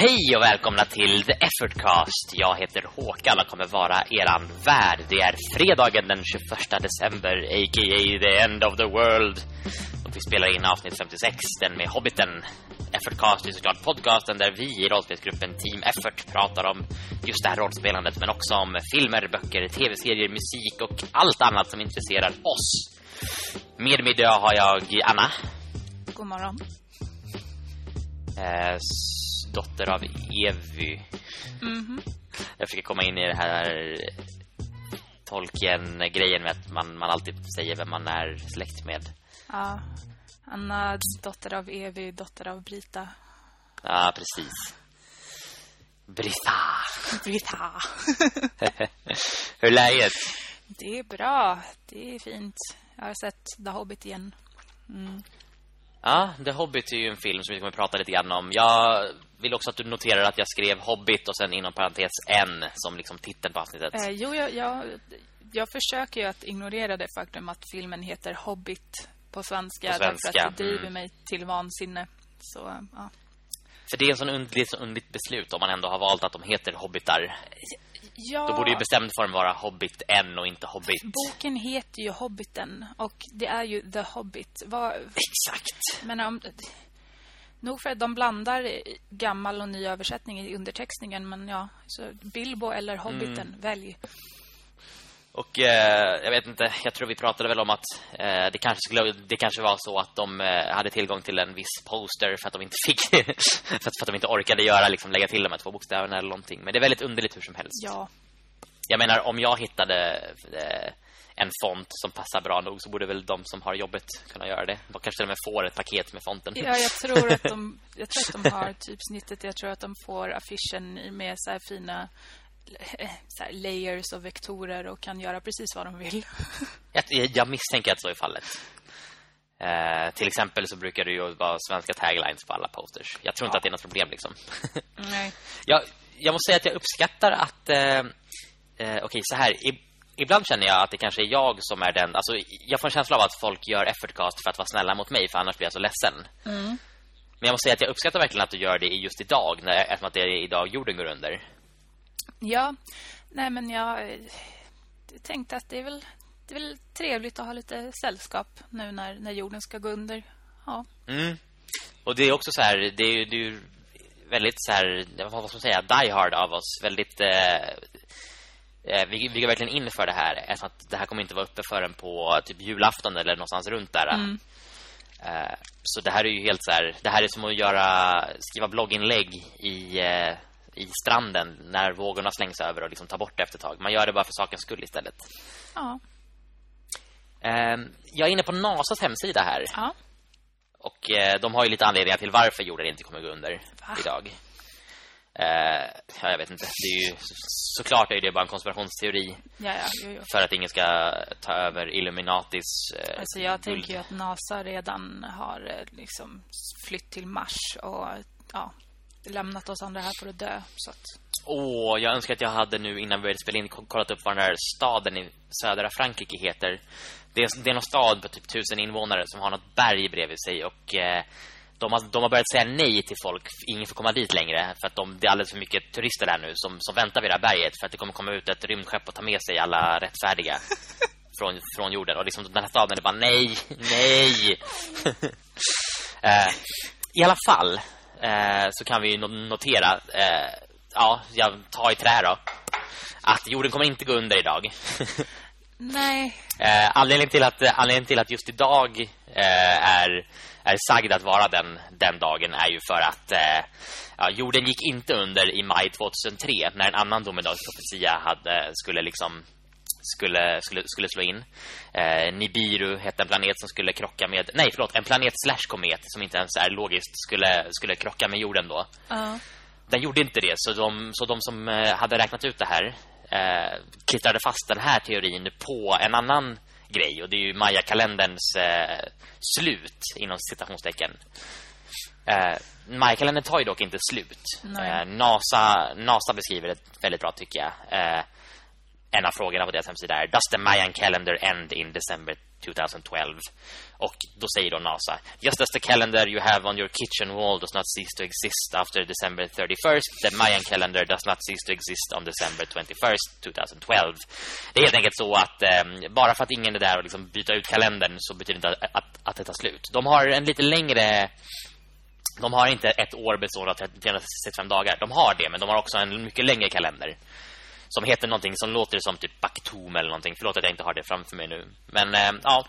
Hej och välkomna till The Effortcast. Jag heter Håkan och kommer vara eran värd. Det är fredagen den 21 december, a.k.a. the end of the world. Och vi spelar in avsnitt 56, den med Hobbiten. Effortcast är såklart podcasten där vi i rollspelsgruppen Team Effort pratar om just det här rollspelandet, men också om filmer, böcker, tv-serier, musik och allt annat som intresserar oss. Med mig idag har jag Anna. God morgon. Eh, dotter av Evy. Mm -hmm. Jag fick komma in i det här Tolkien-grejen med att man, man alltid säger vem man är släkt med. Ja, Anna, dotter av Evy, dotter av Brita. Ja, precis. Brita. Brita. Hur är läget? Det är bra. Det är fint. Jag har sett The Hobbit igen. Mm. Ja, The Hobbit är ju en film som vi kommer att prata lite grann om. Jag vill också att du noterar att jag skrev Hobbit och sen inom parentes en som liksom titeln på avsnittet. Eh, jo, jag, jag, jag försöker ju att ignorera det faktum att filmen heter Hobbit på svenska, på svenska. därför att det driver mm. mig till vansinne. Så, ja. För det är en sån underligt, så underligt beslut om man ändå har valt att de heter Hobbitar. Ja. Då borde ju bestämd form vara Hobbit en och inte Hobbit. Boken heter ju Hobbiten och det är ju The Hobbit. Var... Exakt. Men om nog för att de blandar gammal och ny översättning i undertextningen men ja, så Bilbo eller Hobbiten, mm. välj. Och eh, jag vet inte, jag tror vi pratade väl om att eh, det, kanske skulle, det kanske var så att de eh, hade tillgång till en viss poster för att de inte fick för, att, för att de inte orkade göra liksom lägga till de här två bokstäverna eller någonting. Men det är väldigt underligt hur som helst. Ja. Jag menar om jag hittade eh, en font som passar bra nog så borde väl de som har jobbet kunna göra det. De kanske till och med får ett paket med fonten. Ja, jag tror att de jag tror att de har typ snittet. Jag tror att de får affischen med så här fina här, layers och vektorer och kan göra precis vad de vill. jag, jag misstänker att så är fallet. Eh, till exempel så brukar det ju vara svenska taglines på alla posters. Jag tror inte att det är något problem liksom. Nej. jag, jag måste säga att jag uppskattar att eh, eh, okej okay, så här i, ibland känner jag att det kanske är jag som är den alltså jag får en känsla av att folk gör effortcast för att vara snälla mot mig för annars blir jag så ledsen. Mm. Men jag måste säga att jag uppskattar verkligen att du gör det just idag när eftersom att det är idag jorden går under. Ja, nej men jag eh, tänkte att det är väl det är väl trevligt att ha lite sällskap nu när, när jorden ska gå under. Ja. Mm. Och det är också så här, det är, är väldigt så här, vad ska man säga, die hard av oss. Väldigt, eh, eh, vi, vi går verkligen in för det här. Eftersom att det här kommer inte vara uppe förrän på typ julafton eller någonstans runt där. Mm. Eh, så det här är ju helt så här, det här är som att göra, skriva blogginlägg i... Eh, i stranden när vågorna slängs över och liksom tar bort det efter ett tag. Man gör det bara för sakens skull istället. Ja. Ehm, jag är inne på NASAs hemsida här. Ja. Och eh, de har ju lite anledningar till varför jorden inte kommer gå under Va? idag. Uh, ja, jag vet inte. Det är ju, såklart är det bara en konspirationsteori. Ja, ja, jo, jo. För att ingen ska ta över Illuminatis uh, Alltså jag tänker ju att NASA redan har liksom flytt till Mars och ja, lämnat oss andra här för att dö så att... Åh, jag önskar att jag hade nu innan vi började spela in kollat upp vad den här staden i södra Frankrike heter. Det är, det är någon stad på typ tusen invånare som har något berg bredvid sig och eh, de, har, de har börjat säga nej till folk. Ingen får komma dit längre för att de, det är alldeles för mycket turister där nu som, som väntar vid det här berget för att det kommer komma ut ett rymdskepp och ta med sig alla rättfärdiga från, från jorden. Och liksom den här staden är bara nej, nej. eh, I alla fall eh, så kan vi notera eh, ja, jag tar i trä då att jorden kommer inte gå under idag. Nej. Eh, anledningen till att anledningen till att just idag eh, är är sagd att vara den den dagen är ju för att eh, ja, jorden gick inte under i maj 2003 när en annan domedagsprofetia hade skulle liksom skulle, skulle, skulle slå in. Eh, Nibiru hette en planet som skulle krocka med... Nej, förlåt. En planet slash komet som inte ens är logiskt skulle, skulle krocka med jorden då. Uh. Den gjorde inte det. Så de, så de som eh, hade räknat ut det här eh, klittrade fast den här teorin på en annan grej. Och det är ju Maya-kalenderns eh, slut inom citationstecken. Eh, Maya-kalendern tar ju dock inte slut. Eh, NASA, NASA beskriver det väldigt bra tycker jag. Eh, en av frågorna på deras hemsida är Does the Mayan calendar end in December 2012? Och då säger då NASA Just as the calendar you have on your kitchen wall does not cease to exist after December 31st The Mayan calendar does not cease to exist on December 21st 2012 Det är helt enkelt så att eh, bara för att ingen är där och liksom byta ut kalendern så betyder det inte att, att, att det tar slut De har en lite längre de har inte ett år bestående av 365 dagar. De har det, men de har också en mycket längre kalender som heter någonting som låter som typ Baktum eller någonting. Förlåt att jag inte har det framför mig nu. Men äh, ja,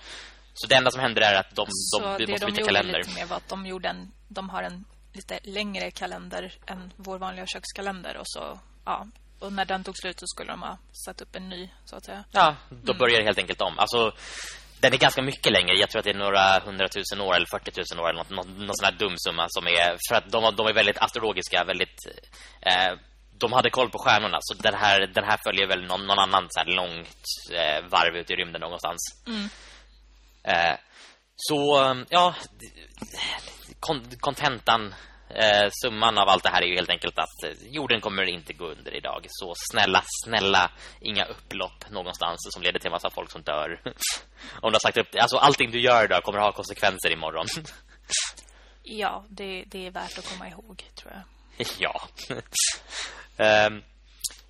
så det enda som händer är att de, så de, de måste de byta kalender. lite mer var att de gjorde en de har en lite längre kalender än vår vanliga kökskalender och så ja, och när den tog slut så skulle de ha satt upp en ny så att säga. Ja, då börjar det helt enkelt om. Alltså den är ganska mycket längre. Jag tror att det är några hundratusen år eller 40 000 år eller något, någon, någon sån här dum summa som är för att de, de är väldigt astrologiska, väldigt eh, de hade koll på stjärnorna så den här, den här följer väl någon, någon annan så här långt eh, varv ut i rymden någonstans. Mm. Eh, så ja kontentan eh, summan av allt det här är ju helt enkelt att eh, jorden kommer inte gå under idag. Så snälla, snälla, inga upplopp någonstans som leder till en massa folk som dör. Om du har sagt upp Alltså allting du gör idag kommer att ha konsekvenser imorgon. ja, det, det är värt att komma ihåg, tror jag. ja um,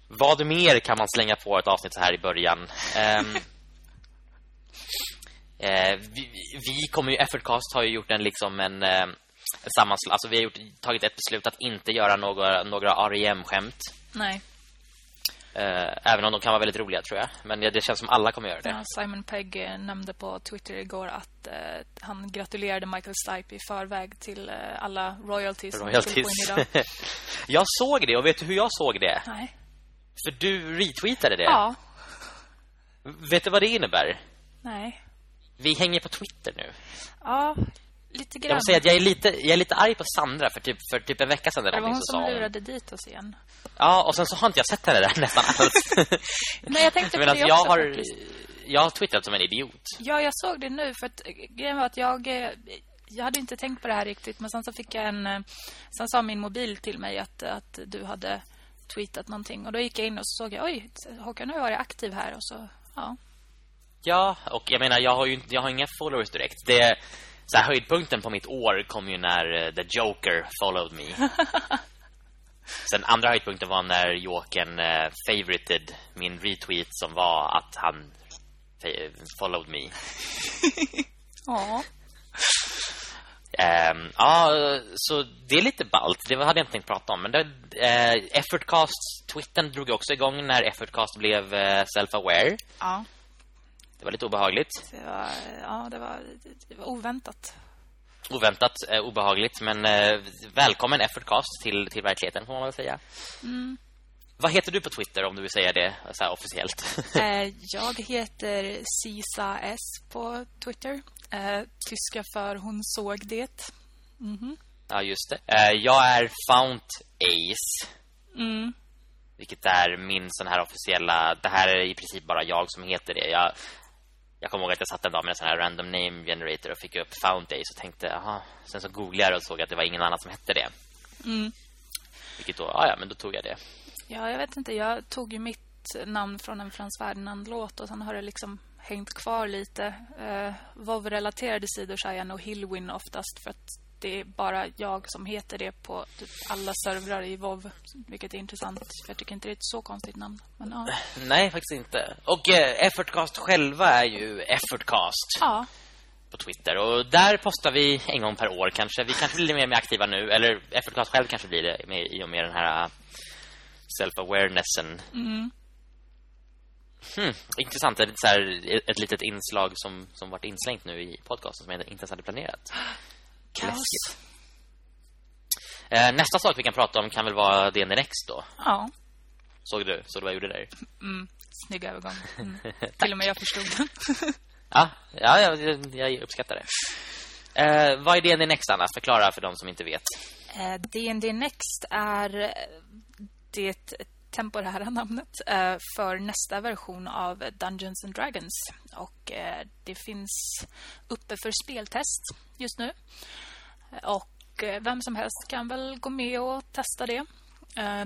vad mer kan man slänga på ett avsnitt så här i början? Um, uh, vi, vi kommer ju Effortcast har ju gjort en liksom en uh, alltså vi har gjort, tagit ett beslut att inte göra några några REM skämt. Nej. Uh, även om de kan vara väldigt roliga tror jag, men det, känns som alla kommer göra det. Simon Pegg nämnde på Twitter igår att han gratulerade Michael Stipe i förväg till alla royalties. royalties. jag såg det och vet du hur jag såg det? Nej. För du retweetade det. Ja. Vet du vad det innebär? Nej. Vi hänger på Twitter nu. Ja, lite grann. Jag måste säga att jag är lite, jag är lite arg på Sandra för typ, för typ en vecka sedan. Det var hon som lurade dit oss igen. Ja, och sen så har inte jag sett henne där nästan alls. Nej, jag tänkte på Men det jag också, har, faktiskt. jag har twittrat som en idiot. Ja, jag såg det nu för att grejen var att jag eh, jag hade inte tänkt på det här riktigt men sen så fick jag en eh, sen sa min mobil till mig att att du hade tweetat någonting och då gick jag in och så såg jag oj Håkan har varit aktiv här och så ja. Ja, och jag menar jag har ju jag har inga followers direkt. Det så här, höjdpunkten på mitt år kom ju när uh, The Joker followed me. Sen andra höjdpunkten var när Jokern uh, favorited min retweet som var att han followed me. Ja. Um, ja, så det är lite ballt. Det hade jag inte tänkt prata om. Men det, uh, Effortcast, Twittern drog också igång när Effortcast blev uh, self-aware. Ja. Det var lite obehagligt. Det var, ja, det var, det var oväntat. Oväntat, uh, obehagligt. Men välkommen Effortcast till, till verkligheten, får man väl säga. Mm. Vad heter du på Twitter om du vill säga det så här officiellt? jag heter Sisa S på Twitter. Eh, tyska för hon såg det. Mm -hmm. Ja, just det. Eh, jag är Fount Ace. Mm. Vilket är min sån här officiella... Det här är i princip bara jag som heter det. Jag, jag kommer ihåg att jag satt en dag med en sån här random name generator och fick upp Fount Ace och tänkte, aha. Sen så googlade jag och såg att det var ingen annan som hette det. Mm. Vilket då, ja, men då tog jag det. Ja, jag vet inte. Jag tog ju mitt namn från en Frans Ferdinand-låt och sen har det liksom hängt kvar lite. Eh, WoW-relaterade sidor så är jag nog Hillwin oftast för att det är bara jag som heter det på typ alla servrar i WoW vilket är intressant för jag tycker inte det är ett så konstigt namn. Men, ja. Nej, faktiskt inte. Och eh, Effortcast själva är ju Effortcast. Ja. På Twitter och där postar vi en gång per år kanske. Vi kanske blir mer, mer aktiva nu eller Effortcast själv kanske blir det med, i och med den här self-awarenessen. Mm. Hmm, intressant. Det är så här, ett litet inslag som, som varit inslängt nu i podcasten som jag inte ens hade planerat. Kaos. Eh, nästa sak vi kan prata om kan väl vara DN Next då? Ja. Såg du? Såg du vad jag gjorde där? Mm, snygg övergång. Mm. Till och med jag förstod ja, ja jag, jag uppskattar det. Eh, vad är DN Next, Anna? Förklara för de som inte vet. Eh, DND Next är det temporära namnet eh, för nästa version av Dungeons and Dragons. Och eh, det finns uppe för speltest just nu. Och eh, vem som helst kan väl gå med och testa det.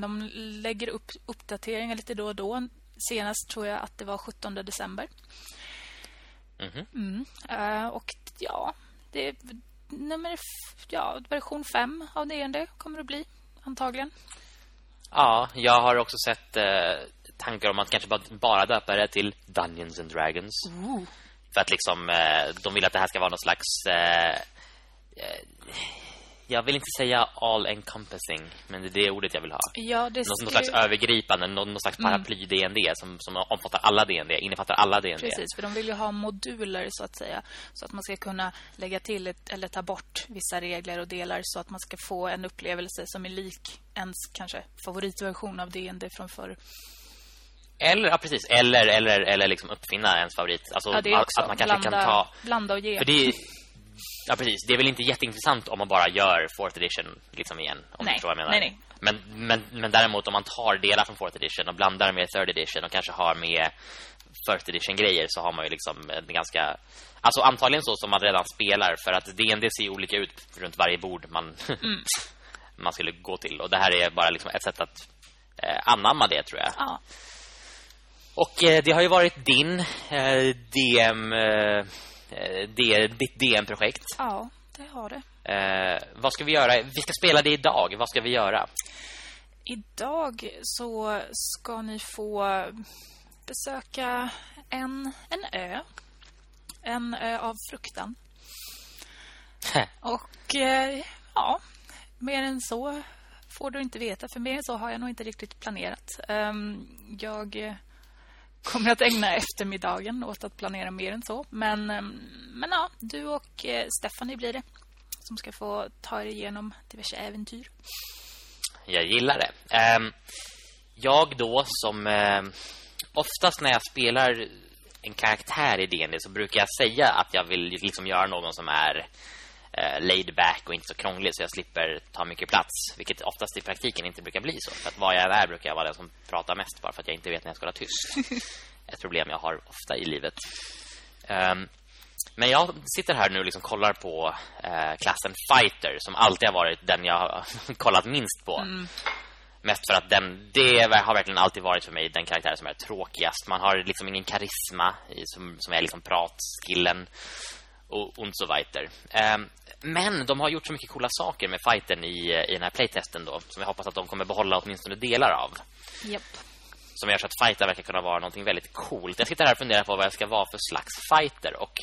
De lägger upp uppdateringar lite då och då. senast tror jag att det var 17 december. Mhm. Mm. Eh, och ja, det är nummer ja, version 5 av D&D kommer det bli antagligen. Ja, jag har också sett eh, tankar om att kanske bara, bara döpa det till Dungeons and Dragons. För att liksom eh, de vill att det här ska vara någon slags eh, eh, jag vill inte säga all encompassing, men det är det ordet jag vill ha. Ja, det Någon, någon slags övergripande, någon, någon slags paraply D&D som, som omfattar alla D&D, innefattar alla D&D. Precis, för de vill ju ha moduler så att säga. Så att man ska kunna lägga till ett, eller ta bort vissa regler och delar så att man ska få en upplevelse som är lik ens kanske favoritversion av D&D från förr. Eller, ja precis, eller, eller, eller liksom uppfinna ens favorit. Alltså Ja, att man kanske blanda, kan ta... blanda och ge. För det är, Ja, precis. Det är väl inte jätteintressant om man bara gör 4th edition liksom igen, om Nej, du jag menar. nej, nej. Men, men, men däremot om man tar delar från 4th edition och blandar med 3rd edition och kanske har med first edition grejer så har man ju liksom en ganska alltså antagligen så som man redan spelar för att D&D ser olika ut runt varje bord man Mm. man skulle gå till och det här är bara liksom ett sätt att eh, anamma det tror jag. Ja, Och eh, det har ju varit din eh, DM eh, eh, D- ditt DM-projekt. ja, det har det. Eh, vad ska vi göra? Vi ska spela det idag. Vad ska vi göra? Idag så ska ni få besöka en, en ö. En ö av fruktan. Och eh, ja, mer än så får du inte veta. För mer än så har jag nog inte riktigt planerat. Ehm, jag kommer att ägna eftermiddagen åt att planera mer än så. Men, ehm, men ja, du och eh, Stephanie blir det. Som ska få ta er igenom diverse äventyr. Jag gillar det. Ehm, jag då som ehm, oftast när jag spelar en karaktär i D&D så brukar jag säga att jag vill liksom göra någon som är eh, laid back och inte så krånglig så jag slipper ta mycket plats, vilket oftast i praktiken inte brukar bli så. För att vad jag är brukar jag vara den som pratar mest bara för att jag inte vet när jag ska vara tyst. Ett problem jag har ofta i livet. Ehm, men jag sitter här nu och liksom kollar på eh, klassen Fighter som alltid har varit den jag har kollat minst på. Mest för att den, det har verkligen alltid varit för mig den karaktär som är tråkigast. Man har liksom ingen karisma i, som, som är liksom pratskillen och, och så weiter. Ehm, men de har gjort så mycket coola saker med fighten i, i den här playtesten då som jag hoppas att de kommer behålla åtminstone delar av. Japp. Som gör så att fighter verkar kunna vara något väldigt coolt. Jag sitter här och funderar på vad jag ska vara för slags fighter och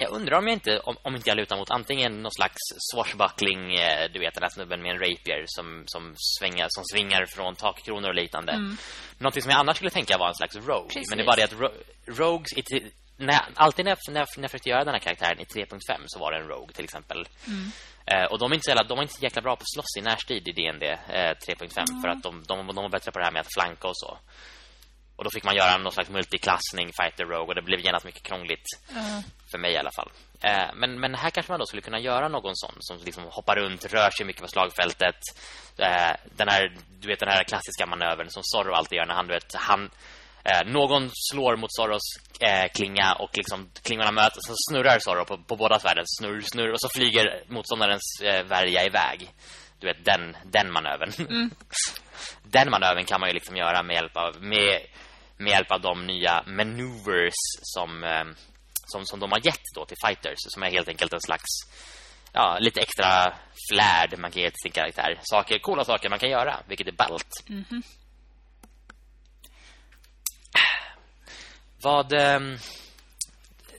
jag undrar om jag inte om, om inte jag lutar mot antingen någon slags swashbuckling, eh, du vet den här snubben med en rapier som som svänger som svingar från takkronor och liknande. Mm. Någonting som jag annars skulle tänka var en slags rogue, Precis. men det är bara det att ro, rogues i, när, alltid när jag, när, jag, när jag försökte göra den här karaktären i 3.5 så var det en rogue till exempel. Eh, och de är inte så jävla, de är inte så jäkla bra på att slåss i närstrid i D&D eh, 3.5 för att de, de, de var bättre på det här med att flanka och så. Och då fick man göra någon slags multiklassning Fighter Rogue och det blev genast mycket krångligt för mig i alla fall. Eh, men, men här kanske man då skulle kunna göra någon sån som liksom hoppar runt, rör sig mycket på slagfältet. Eh, den här, du vet den här klassiska manövern som Zorro alltid gör när han, du vet, han eh, någon slår mot Zorros eh, klinga och liksom klingorna möts och så snurrar Zorro på, på båda svärden, snurr, snurr och så flyger motståndarens eh, värja iväg. Du vet den den manövern. den manövern kan man ju liksom göra med hjälp av med med hjälp av de nya maneuvers som eh, som, som de har gett då till fighters som är helt enkelt en slags ja, lite extra flärd man kan ge till sin karaktär. Saker, coola saker man kan göra, vilket är ballt. Vad ehm,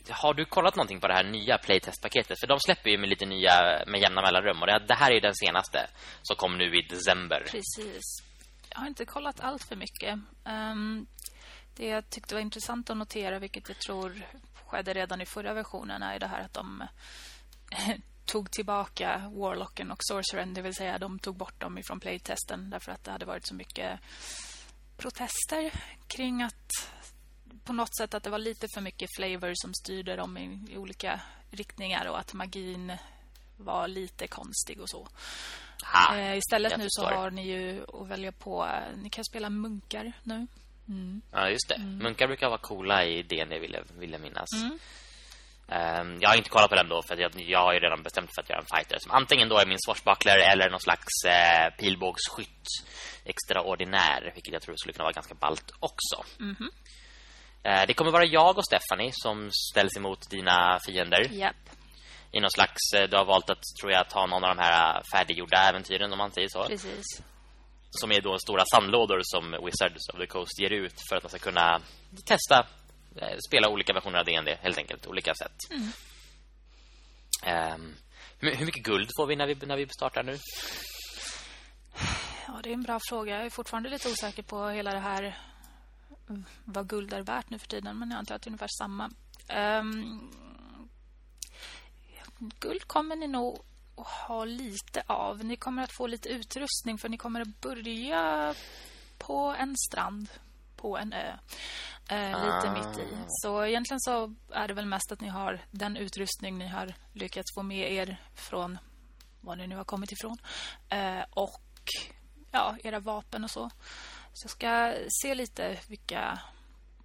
har du kollat någonting på det här nya playtest-paketet? För de släpper ju med lite nya med jämna mellanrum och det, det här är ju den senaste som kom nu i december. Precis. Jag har inte kollat allt för mycket. Um, det jag tyckte var intressant att notera, vilket jag tror skedde redan i förra versionen, är det här att de tog tillbaka Warlocken och Sorcerern. Det vill säga, de tog bort dem ifrån playtesten därför att det hade varit så mycket protester kring att på något sätt att det var lite för mycket flavor som styrde dem i, i olika riktningar och att magin var lite konstig och så. Ha, Eh, istället jag nu så har ni ju att välja på... eh, Ni kan spela munkar nu. Ja, just det. Munkar brukar vara coola i D&D vill jag, vill jag minnas. Um, jag har inte kollat på den då för jag, jag har ju redan bestämt för att göra en fighter som antingen då är min swashbuckler eller någon slags eh, pilbågsskytt extraordinär, vilket jag tror skulle kunna vara ganska balt också. Mm -hmm. Eh, det kommer vara jag och Stephanie som ställs emot dina fiender. Yep. I någon slags, eh, du har valt att tror jag ta någon av de här färdiggjorda äventyren om man säger så. Precis. Som är då stora sandlådor som Wizards of the Coast ger ut för att man ska kunna testa Eh, spela olika versioner av D&D helt enkelt, olika sätt. Mm. Um, hur, hur mycket guld får vi när vi när vi startar nu? Ja, det är en bra fråga. Jag är fortfarande lite osäker på hela det här vad guld är värt nu för tiden, men jag antar att det är ungefär samma. Um, guld kommer ni nog att ha lite av. Ni kommer att få lite utrustning för ni kommer att börja på en strand på en ö eh, lite ah. mitt i. Så egentligen så är det väl mest att ni har den utrustning ni har lyckats få med er från var ni nu har kommit ifrån. Eh, och ja, era vapen och så. Så jag ska se lite vilka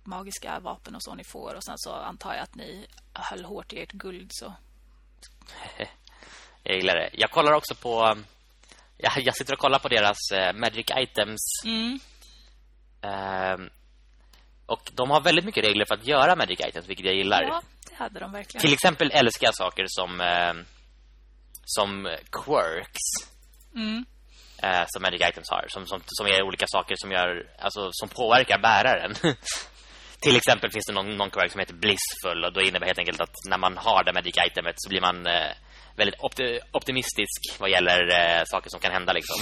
magiska vapen och så ni får. Och sen så antar jag att ni höll hårt i ert guld. Så. jag gillar det. Jag kollar också på... Jag, jag sitter och kollar på deras uh, Magic Items. Mm. Uh, och de har väldigt mycket regler för att göra Magic Items, vilket jag gillar. Ja, det hade de verkligen. Till exempel älskar jag saker som eh, som quirks. Mm. Eh, som Magic Items har. Som, som, som är olika saker som gör alltså, som påverkar bäraren. Till exempel finns det någon, någon quirk som heter Blissful. Och då innebär helt enkelt att när man har det Magic Itemet så blir man eh, väldigt opti optimistisk vad gäller eh, saker som kan hända liksom.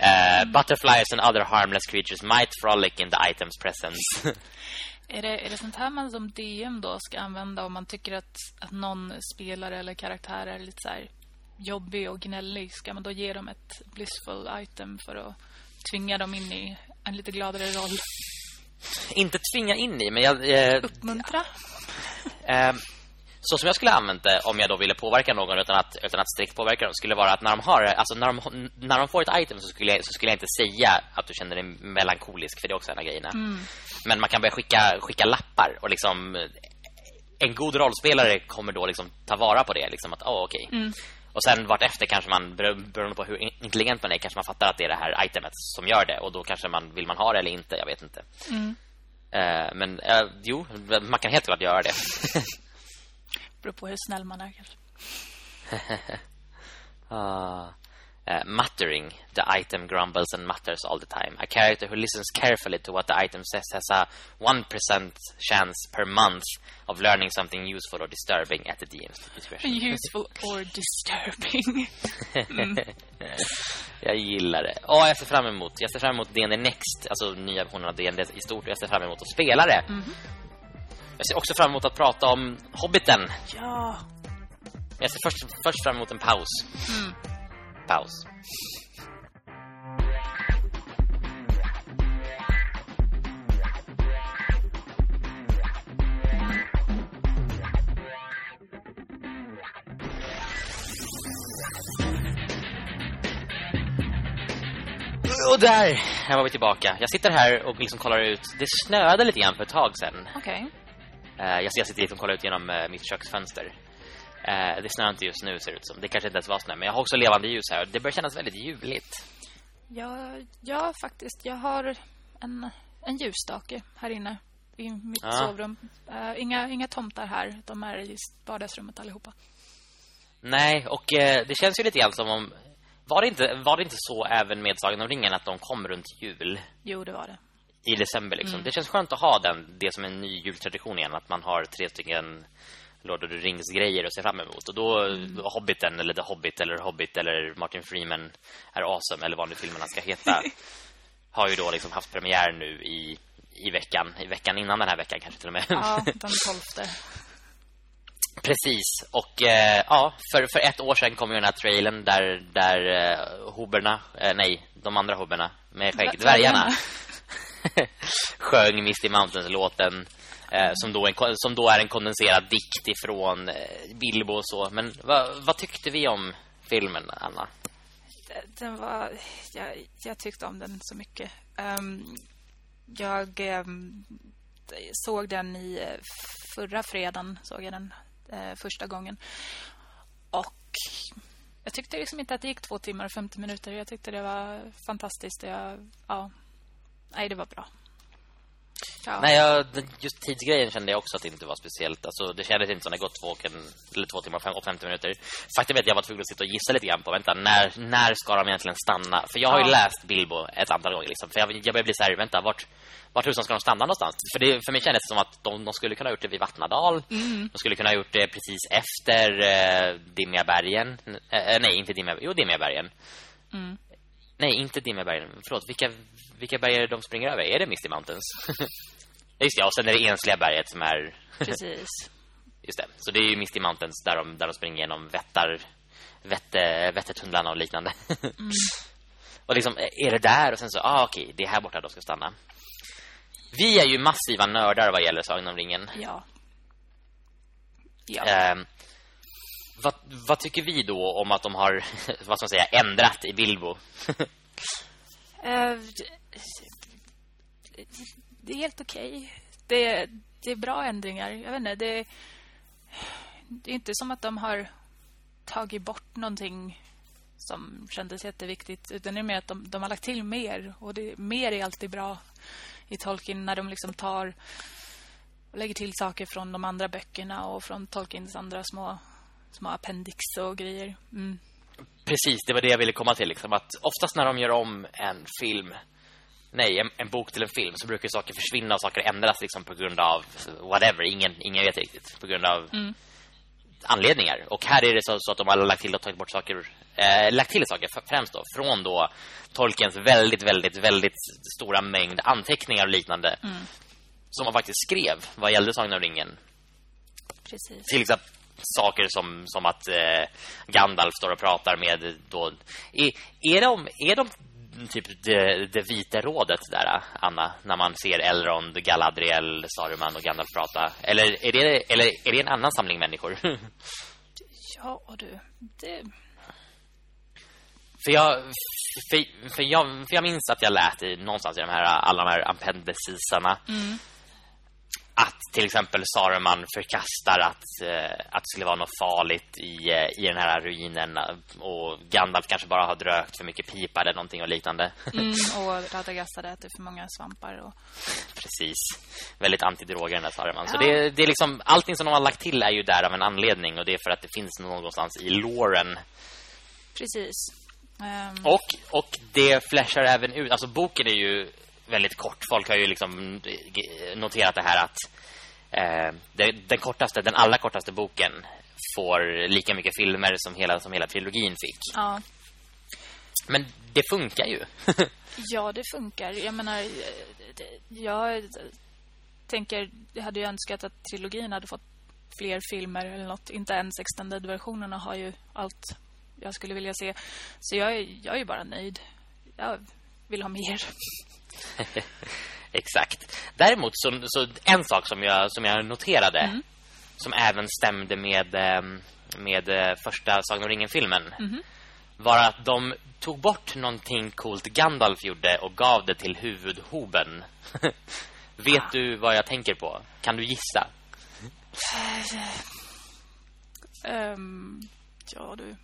Uh, butterflies and other harmless creatures might frolic in the item's presence. är, det, är det sånt här man som DM då ska använda om man tycker att, att någon spelare eller karaktär är lite så här jobbig och gnällig? Ska man då ge dem ett blissful item för att tvinga dem in i en lite gladare roll? Inte tvinga in i, men jag... Eh, Uppmuntra? Eh, så som jag skulle använt det om jag då ville påverka någon utan att, utan att strikt påverka dem skulle vara att när de har alltså när de, när de får ett item så skulle, jag, så skulle jag inte säga att du känner dig melankolisk för det är också en av grejerna. Mm. Men man kan börja skicka, skicka lappar och liksom en god rollspelare kommer då liksom ta vara på det liksom att oh, okej. Okay. Mm. Och sen vart efter kanske man beroende på hur intelligent man är kanske man fattar att det är det här itemet som gör det och då kanske man vill man ha det eller inte, jag vet inte. Mm. Uh, men uh, jo, man kan helt klart göra det. Beror på hur snäll man är kanske. ah. Uh, muttering. The item grumbles and mutters all the time. A character who listens carefully to what the item says has a 1% chance per month of learning something useful or disturbing at the DM's discretion. Useful or disturbing. mm. jag gillar det. oh, jag ser fram emot. Jag ser fram emot D&D Next, alltså nya versionen av D&D i stort. Jag ser fram emot att spela det. Mm. Jag ser också fram emot att prata om Hobbiten. Ja. Jag ser först, först fram emot en paus. Mm. Paus. Och där här var vi tillbaka. Jag sitter här och liksom kollar ut. Det snöade lite grann för ett tag sedan. Okej. Okay. Uh, jag, sitter och kollar ut genom uh, mitt köksfönster. Uh, det snöar inte just nu ser det ut som. Det kanske inte ens var snö, men jag har också levande ljus här. Det börjar kännas väldigt juligt. Ja, ja faktiskt. Jag har en, en ljusstake här inne i mitt ah. sovrum. inga, inga tomtar här. De är i vardagsrummet allihopa. Nej, och det känns ju lite grann som om... Var det, inte, var det inte så även med Sagan om ringen att de kom runt jul? Jo, det var det i december liksom. Mm. Det känns skönt att ha den det som en ny jultradition igen att man har tre stycken Lord of the Rings grejer att se fram emot och då mm. Hobbiten eller The Hobbit eller Hobbit eller Martin Freeman är awesome eller vad nu filmerna ska heta har ju då liksom haft premiär nu i i veckan i veckan innan den här veckan kanske till och med. Ja, den 12. Precis. Och eh, ja, för, för ett år sedan kom ju den här trailern där där eh, hoberna eh, nej, de andra hoberna med skägg dvärgarna sjöng Misty Mountains-låten Eh, som, då en, som då är en kondenserad dikt ifrån eh, Bilbo och så. Men vad, vad tyckte vi om filmen, Anna? Den var... Jag, jag tyckte om den så mycket. Um, jag... Um, såg den i eh, förra fredagen. Såg jag den eh, första gången. Och jag tyckte liksom inte att det gick två timmar och 50 minuter. Jag tyckte det var fantastiskt. Jag, ja, nej, det var bra. Ja. Nej, jag, just tidsgrejen kände jag också att det inte var speciellt. Alltså, det kändes inte som det gått två, eller två timmar och 50 minuter. Faktum är att jag var tvungen att sitta och gissa lite grann på vänta, när, när ska de egentligen stanna? För jag har ju läst Bilbo ett antal gånger. Liksom, för jag, jag börjar bli så här, vänta, vart, vart tusan ska de stanna någonstans? För, det, för mig kändes det som att de, de skulle kunna ha gjort det vid Vattnadal. Mm. De skulle kunna ha gjort det precis efter eh, Dimmiga bergen. Eh, nej, inte Dimmiga, jo, Dimmiga bergen. Mm. Nej, inte Dimmiga bergen. Förlåt, vilka, vilka berg är det de springer över? Är det Misty Mountains? Just ja, och sen är det ensliga berget som är... Precis. Just det. Så det är ju Misty Mountains där de, där de springer genom vättar, vätte, vättetunnlarna och liknande. Mm. och liksom, är det där? Och sen så, ah okej, det är här borta de ska stanna. Vi är ju massiva nördar vad gäller Sagan om ringen. Ja. Ja. Eh, vad, vad, tycker vi då om att de har, vad ska man säga, ändrat i Bilbo? Eh, det är helt okej. Okay. Det, det är bra ändringar. Jag vet inte, det, det är inte som att de har tagit bort någonting som kändes jätteviktigt. Utan det är mer att de, de har lagt till mer. Och det, mer är alltid bra i Tolkien när de liksom tar och lägger till saker från de andra böckerna och från Tolkiens andra små, små appendix och grejer. Mm. Precis, det var det jag ville komma till. Liksom, att oftast när de gör om en film nej, en, en, bok till en film så brukar saker försvinna och saker ändras liksom på grund av whatever, ingen, ingen vet riktigt på grund av mm. anledningar. Och här är det så, så, att de har lagt till och tagit bort saker eh, lagt till saker främst då från då Tolkiens väldigt väldigt väldigt stora mängd anteckningar och liknande mm. som man faktiskt skrev vad gällde Sagan om ringen. Precis. Till exempel saker som, som att eh, Gandalf står och pratar med då är, är de är de typ det, det vita rådet där Anna när man ser Elrond, Galadriel, Saruman och Gandalf prata eller är det eller är det en annan samling människor? ja, du. Det för jag för, för jag för jag minns att jag lät i någonstans i de här alla de här appendicisarna mm att till exempel Saruman förkastar att, eh, att det skulle vara något farligt i, eh, i den här ruinen och Gandalf kanske bara har drökt för mycket pipa eller någonting och liknande. Mm, och Radagast hade ätit för många svampar. Och... Precis. Väldigt antidroger den där Saruman. Ja. Så det, det är liksom, allting som de har lagt till är ju där av en anledning och det är för att det finns någonstans i låren. Precis. Um... Och, och det flashar även ut, alltså boken är ju väldigt kort. Folk har ju liksom noterat det här att eh, den, den kortaste, den allra kortaste boken får lika mycket filmer som hela som hela trilogin fick. Ja. Men det funkar ju. ja, det funkar. Jag menar jag tänker jag hade ju önskat att trilogin hade fått fler filmer eller något. Inte ens extended-versionerna har ju allt jag skulle vilja se. Så jag är, jag är bara nöjd. Jag vill ha mer. Exakt. Däremot så, så, en sak som jag, som jag noterade mm. som även stämde med, ehm, med eh, första Sagan om ringen-filmen mm. var att de tog bort någonting coolt Gandalf gjorde och gav det till huvudhoben. Vet ah. du vad jag tänker på? Kan du gissa? um, ja, du.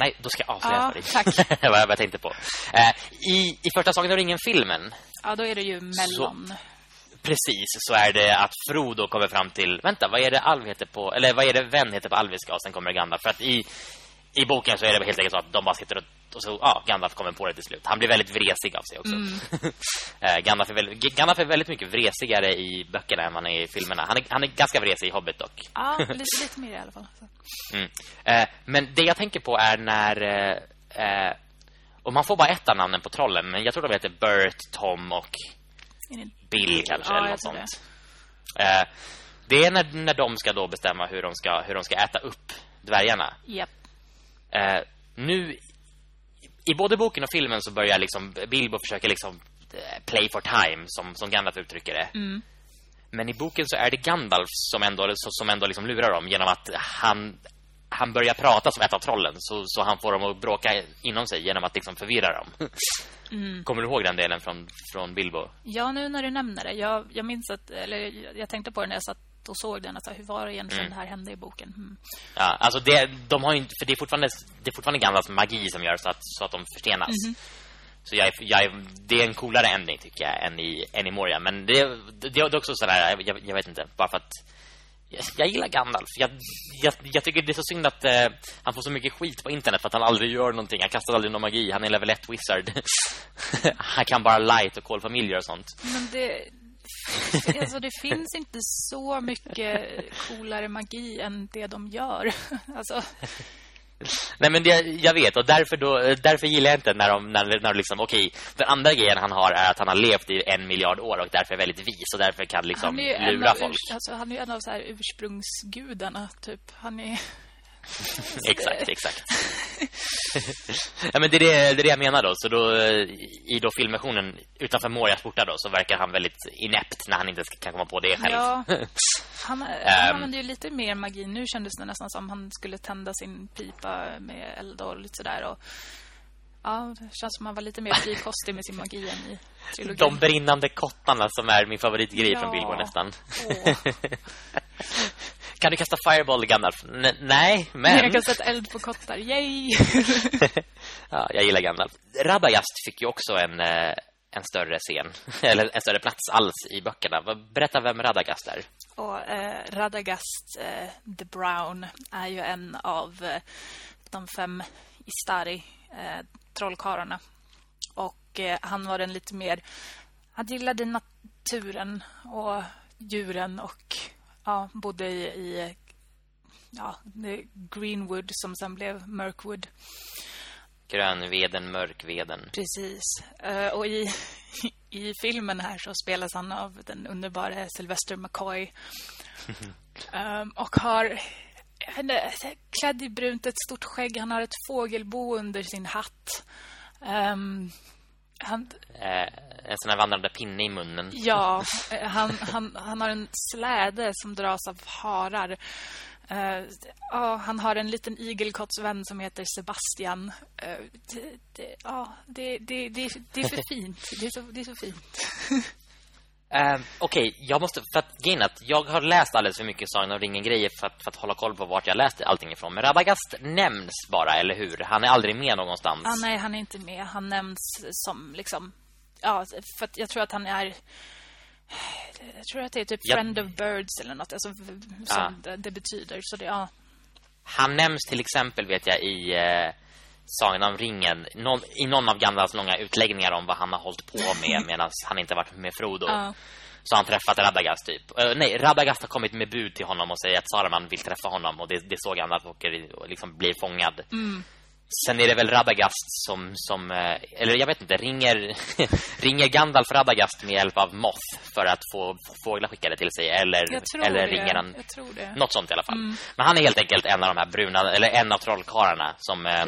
Nej, då ska jag avslöja ja, för dig. Tack. vad jag tänkte på. Eh, i, I första Sagan om ringen-filmen... Ja, då är det ju mellon. Så, precis, så är det att Frodo kommer fram till... Vänta, vad är det Alv heter på... Eller vad är det Vän heter på alviska och sen kommer Gandalf. För att i, i boken så är det helt enkelt så att de bara sitter och, och så, ja, Gandalf kommer på det till slut. Han blir väldigt vresig av sig också. Mm. eh, Gandalf, är väldigt, Gandalf är väldigt mycket vresigare i böckerna än han är i filmerna. Han är, han är ganska vresig i Hobbit dock. Ja, lite, lite mer i alla fall. Mm. Eh, men det jag tänker på är när... Eh, eh, och man får bara ett av namnen på trollen, men jag tror de heter Bert, Tom och Bill kanske, ja, eller något sånt. Det. det är när, när de ska då bestämma hur de ska, hur de ska äta upp dvärgarna. Yep. Eh, nu i både boken och filmen så börjar liksom Bilbo försöka liksom eh, play for time som som Gandalf uttrycker det. Mm. Men i boken så är det Gandalf som ändå som ändå liksom lurar dem genom att han han börjar prata som ett av trollen så, så han får dem att bråka inom sig genom att liksom förvirra dem. Mm. Kommer du ihåg den delen från, från Bilbo? Ja, nu när du nämner det. Jag, jag minns att, eller jag tänkte på det när jag satt och såg den. Alltså, hur var det egentligen mm. det här hände i boken? Mm. Ja, alltså det, de har inte, för det är fortfarande, det är fortfarande Gandalfs magi som gör så att, så att de förstenas. Mm. Så jag, jag, det är en coolare ändring tycker jag än i, än i Moria. Men det, det, det är också sådär, jag, jag vet inte, bara för att jag, jag gillar Gandalf. Jag, tycker det är så synd att eh, han får så mycket skit på internet för att han aldrig gör någonting. Han kastar aldrig någon magi. Han är level 1 wizard. han kan bara light och call familjer och sånt. Men det, alltså det finns inte så mycket coolare magi än det de gör. Alltså Nej men det, jag vet och därför då därför gillar jag inte när de när, när liksom okej okay, den andra grejen han har är att han har levt i en miljard år och därför är väldigt vis och därför kan liksom lura folk. Alltså han är ju en av så här ursprungsgudarna typ. Han är exakt, exakt. ja, men det är det, det är det jag menar då. Så då i då filmversionen utanför Morias portar då så verkar han väldigt inept när han inte kan komma på det själv. Ja. Han, han um, använder ju lite mer magi. Nu kändes det nästan som han skulle tända sin pipa med eld och lite sådär. Och, ja, det känns som han var lite mer frikostig med sin magi än i trilogin. De brinnande kottarna som är min favoritgrej ja. från Bilbo nästan. Kan du kasta fireball, Gandalf? N nej, men... Jag kan sätta eld på kottar, yay! ja, jag gillar Gandalf. Radagast fick ju också en, eh, en större scen, eller en större plats alls i böckerna. Berätta vem Radagast är. Och, eh, Radagast eh, the Brown är ju en av eh, de fem Istari eh, trollkarlarna. Och eh, han var den lite mer... Han gillade naturen och djuren och ja, bodde i, i ja, Greenwood som sen blev Mörkwood. Grönveden, mörkveden. Precis. Uh, och i, i filmen här så spelas han av den underbara Sylvester McCoy. um, och har henne, klädd i brunt, ett stort skägg. Han har ett fågelbo under sin hatt. Um, han, eh, en sån här vandrande pinne i munnen. Ja, eh, han, han, han har en släde som dras av harar. Uh, ja, han har en liten igelkottsvän som heter Sebastian. Uh, det, det, ja, det, det, det, det är för fint. Det är så, det är så fint. Uh, Okej, okay, jag måste för att att jag har läst alldeles för mycket Sagan om ringen-grejer för för att hålla koll på vart jag läste allting ifrån. Men Radagast nämns bara, eller hur? Han är aldrig med någonstans. Ah, nej, han är inte med. Han nämns som liksom... Ja, för att jag tror att han är... Jag tror att det är typ jag... Friend of Birds eller något alltså, som ah. det, det, betyder. Så det, ja. Han nämns till exempel, vet jag, i... Eh Sagan om ringen någon, i någon av Gandalfs långa utläggningar om vad han har hållit på med medan han inte varit med Frodo. Uh. Så han träffat Radagast typ. Uh, nej, Radagast har kommit med bud till honom och säger att Saruman vill träffa honom och det, det såg Gandalf och, och liksom blir fångad. Mm. Sen är det väl Radagast som, som eh, eller jag vet inte, ringer, ringer Gandalf Radagast med hjälp av Moth för att få fåglar skickade till sig. Eller, eller ringer han något sånt i alla fall. Mm. Men han är helt enkelt en av de här bruna, eller en av trollkarlarna som, eh,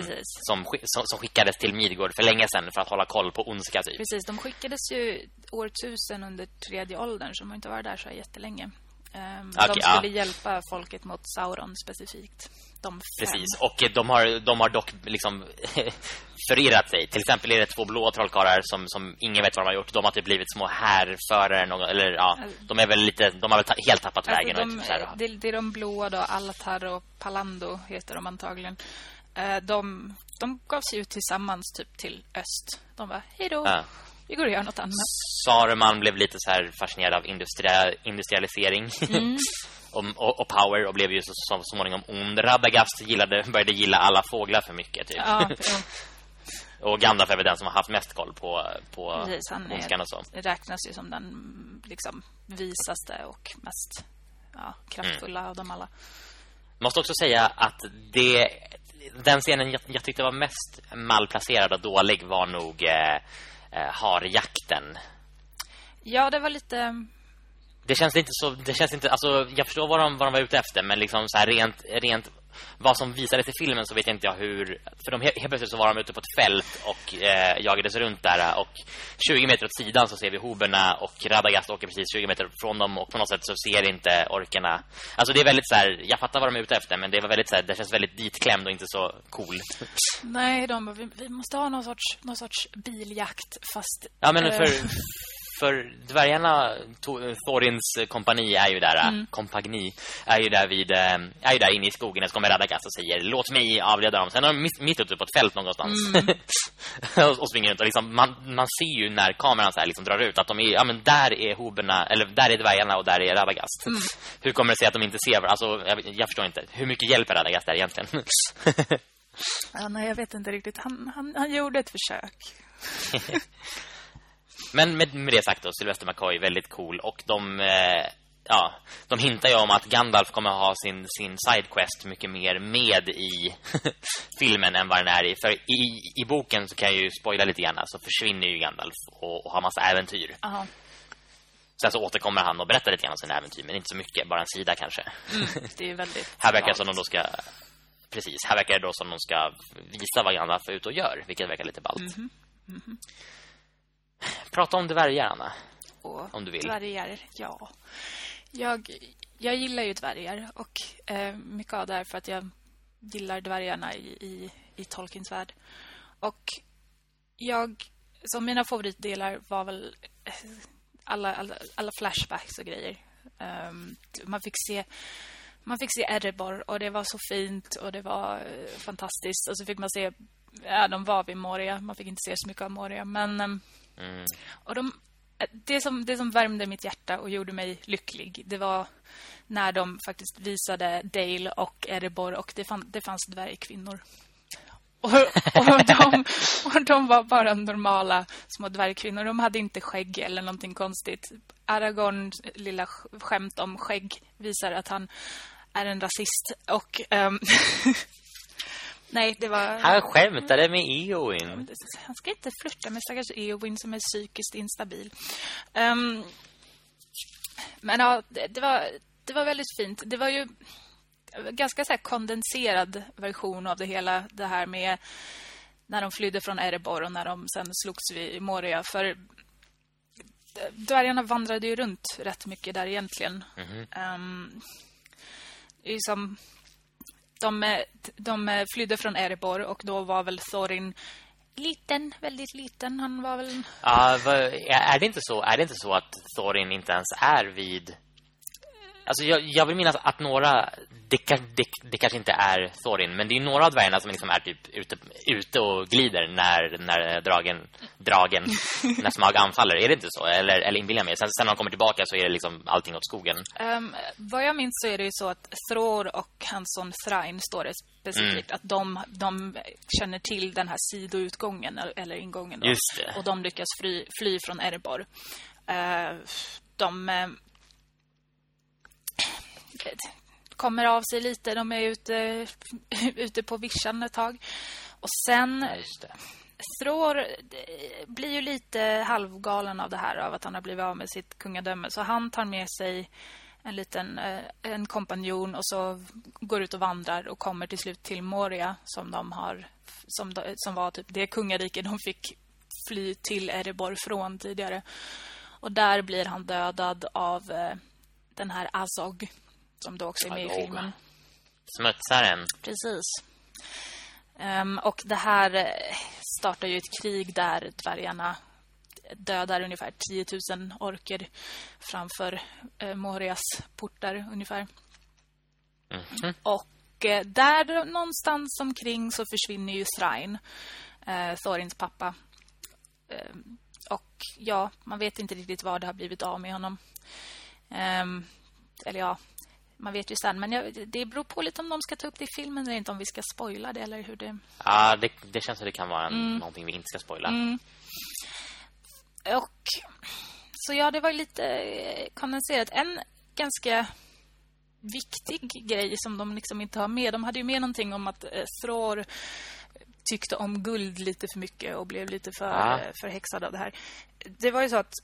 som, som, som, skickades till Midgård för länge sedan för att hålla koll på ondska typ. Precis, de skickades ju år tusen under tredje åldern så de har inte varit där så jättelänge. Um, okay, de skulle ja. hjälpa folket mot Sauron specifikt de Precis, och de har, de har dock liksom förirrat sig. Till exempel är det två blå trollkarlar som, som ingen vet vad de har gjort. De har typ blivit små härförare. Någon, eller ja, de är väl lite, de har väl ta, helt tappat alltså vägen. De, typ det, det, är de blåa då, Alatar och Palando heter de antagligen. Eh, de, de gav sig ut tillsammans typ till öst. De var, hej då. Ja. Vi går och gör något annat. Saruman blev lite så här fascinerad av industria, industrialisering. Mm. och, och, och, power och blev ju så, så, så småningom ond. Radagast gillade, började gilla alla fåglar för mycket typ. Ja, ja. och Gandalf är väl den som har haft mest koll på, på Precis, han ondskan och så. räknas ju som den liksom visaste och mest ja, kraftfulla mm. av dem alla. Måste också säga att det den scenen jag, jag tyckte var mest malplacerad och dålig var nog eh, eh, harjakten. Ja, det var lite det känns inte så det känns inte alltså jag förstår vad de vad de var ute efter men liksom så här rent rent vad som visades i filmen så vet jag inte jag hur... För de, helt plötsligt så var de ute på ett fält och eh, jagades runt där. Och 20 meter åt sidan så ser vi hoberna och Radagast åker precis 20 meter från dem. Och på något sätt så ser inte orkerna... Alltså det är väldigt så här, Jag fattar vad de är ute efter men det var väldigt så här, det känns väldigt ditklämd och inte så cool. Nej, de vi, vi måste ha någon sorts, någon sorts biljakt fast... Ja, men för... För dvärgarna Thorins kompani är ju där mm. kompagni är ju där vid eh, är ju där inne i skogen så kommer Radagast och säger låt mig avleda dem. Sen är de mitt ute på ett fält någonstans. Mm. och, och springer runt och liksom man, man ser ju när kameran så här liksom drar ut att de är ja men där är hoberna eller där är dvärgarna och där är Radagast. Mm. Hur kommer det sig att de inte ser alltså jag, jag förstår inte. Hur mycket hjälper Radagast där egentligen? ja, nej, jag vet inte riktigt. Han, han, han gjorde ett försök. Men med, med det sagt då, Sylvester McCoy är väldigt cool och de eh, ja, de hintar ju om att Gandalf kommer att ha sin, sin sidequest mycket mer med i filmen än vad den är i. För i, i boken så kan jag ju spoila lite grann så försvinner ju Gandalf och, och har massa äventyr. Aha. Sen så återkommer han och berättar lite grann om sina äventyr, men inte så mycket, bara en sida kanske. Mm, det är väldigt Här verkar det som de då ska precis, här verkar det då som de ska visa vad Gandalf är ute och gör, vilket verkar lite ballt. Mm -hmm. Mm -hmm. Prata om dvärgar, Anna. Och om du vill. Dvärgar, ja. Jag, jag gillar ju dvärgar. Och eh, mycket av det är för att jag gillar dvärgarna i, i, i Tolkiens värld. Och jag... Som mina favoritdelar var väl eh, alla, alla, alla flashbacks och grejer. Um, man fick se man fick se Erebor och det var så fint och det var uh, fantastiskt. Och så fick man se ja, de var vid Moria. Man fick inte se så mycket av Moria, men um, Mm. Och de, eh, det, som, det som värmde mitt hjärta och gjorde mig lycklig, det var när de faktiskt visade Dale och Erebor och det, fann, det fanns dvärgkvinnor. Och, och, de, och de var bara normala små dvärgkvinnor. De hade inte skägg eller någonting konstigt. Aragorns lilla skämt om skägg visar att han är en rasist. Och um, Nej, det var... Han skämtade med Eowyn. Han ska inte flirta med stackars Eowyn som är psykiskt instabil. Um, men ja, det, det, var, det var väldigt fint. Det var ju ganska så kondenserad version av det hela. Det här med när de flydde från Erebor och när de sen slogs vid Moria. För dvärgarna vandrade ju runt rätt mycket där egentligen. Mm -hmm. um, det är som de, eh, de eh, flydde från Erebor och då var väl Thorin liten, väldigt liten. Han var väl... Ja, är det inte så är det inte så att Thorin inte ens är vid Alltså jag, jag vill minnas att några det, det, det, kanske inte är Thorin men det är några av dvärgarna som liksom är typ ute, ute och glider när, när dragen dragen när Smag anfaller. Är det inte så? Eller, eller inbillar mig? Sen, sen när de kommer tillbaka så är det liksom allting åt skogen. Um, vad jag minns så är det ju så att Thror och hans son Thrain står det specifikt mm. att de, de känner till den här sidoutgången eller ingången. Då. Och de lyckas fly, fly från Erebor. Uh, de kommer av sig lite. De är ute, ute på vischan ett tag. Och sen... Ja, Thror blir ju lite halvgalen av det här av att han har blivit av med sitt kungadöme. Så han tar med sig en liten eh, en kompanjon och så går ut och vandrar och kommer till slut till Moria som de har som, som var typ det kungarike de fick fly till Erebor från tidigare. Och där blir han dödad av eh, den här Azog som då också är med i filmen. Smutsaren. Precis. Um, och det här eh, startar ju ett krig där dvärgarna dödar ungefär 10 000 orker framför uh, Morias portar ungefär. Mm -hmm. Och uh, där någonstans omkring så försvinner ju Thrain, uh, Thorins pappa. Uh, och ja, man vet inte riktigt vad det har blivit av med honom. Um, eller ja, man vet ju sen. Men jag, det beror på lite om de ska ta upp det i filmen eller inte. Om vi ska spoila det eller hur det... Ja, det, det känns som det kan vara en, mm. någonting vi inte ska spoila. Mm. Och så ja, det var lite eh, kondenserat. En ganska viktig grej som de liksom inte har med. De hade ju med någonting om att eh, Thror tyckte om guld lite för mycket och blev lite för, ja. Eh, förhäxad av det här. Det var ju så att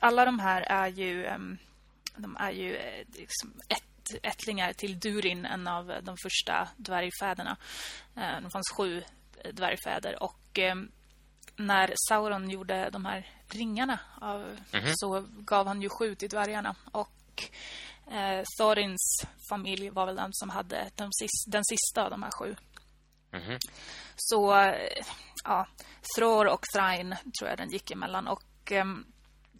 alla de här är ju... Um, de är ju eh, liksom ett ättlingar till Durin, en av de första dvärgfäderna. Eh, det fanns sju dvärgfäder och eh, när Sauron gjorde de här ringarna av, mm -hmm. så gav han ju sju till dvärgarna och eh, Thorins familj var väl den som hade de sista, den sista av de här sju. Mm -hmm. Så ja, Thror och Thrain tror jag den gick emellan och eh,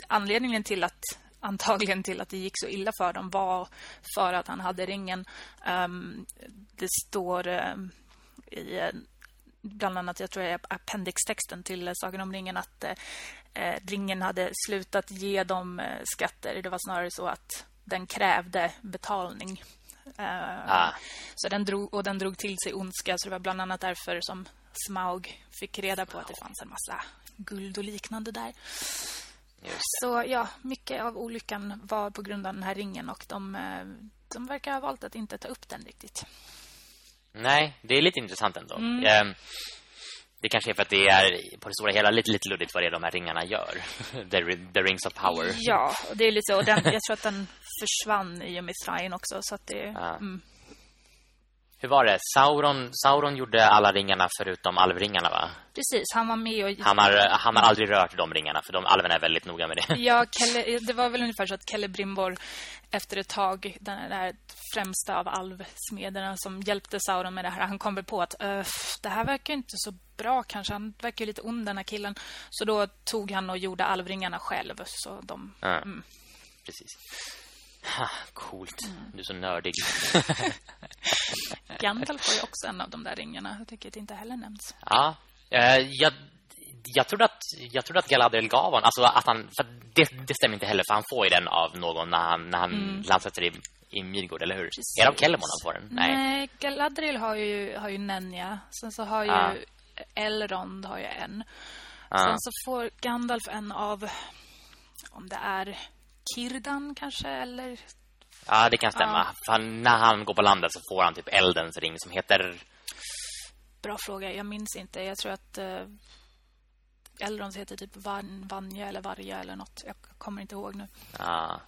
anledningen till att antagligen till att det gick så illa för dem var för att han hade ringen. Um, det står um, i bland annat, jag tror jag appendixtexten till Sagan om ringen att eh, ringen hade slutat ge dem eh, skatter. Det var snarare så att den krävde betalning. Uh, ah. Så den drog, och den drog till sig ondska. Så det var bland annat därför som Smaug fick reda på att det fanns en massa guld och liknande där. Så ja, mycket av olyckan var på grund av den här ringen och de, eh, de verkar ha valt att inte ta upp den riktigt. Nej, det är lite intressant ändå. Mm. Ehm, det kanske är för att det är på det stora hela lite, lite luddigt vad det är de här ringarna gör. the, the Rings of Power. Ja, det är lite så. Den, jag tror att den försvann i och med Thrain också. Så att det, ja. mm. Hur var det? Sauron, Sauron gjorde alla ringarna förutom alvringarna va? Precis, han var med och... Han har, han har aldrig rört de ringarna för de alverna är väldigt noga med det. Ja, Kelle, det var väl ungefär så att Kelle Brimbor efter ett tag, den där främsta av alvsmederna som hjälpte Sauron med det här. Han kom väl på att det här verkar inte så bra kanske. Han verkar lite ond den här killen. Så då tog han och gjorde alvringarna själv. Så de... Ja, mm. Precis. Ha, coolt. Mm. Du är så nördig. Gandalf var ju också en av de där ringarna. Jag tycker att det inte heller nämns. Ja, eh, jag, jag trodde att jag trodde att Galadriel gav honom alltså att han det, det, stämmer inte heller för han får ju den av någon när han när han mm. landsätter i i Midgård eller hur? Precis. Är det av Kellerman han får den? Nej. Nej, Galadriel har ju har ju Nenja. Sen så har ju ah. Elrond har ju en. Ah. Sen så får Gandalf en av om det är Kirdan kanske eller Ja, det kan stämma. Ja. när han går på landet så får han typ eldens ring som heter... Bra fråga. Jag minns inte. Jag tror att uh, Elrond heter typ Van, Vanja eller Varja eller något. Jag kommer inte ihåg nu. Ja.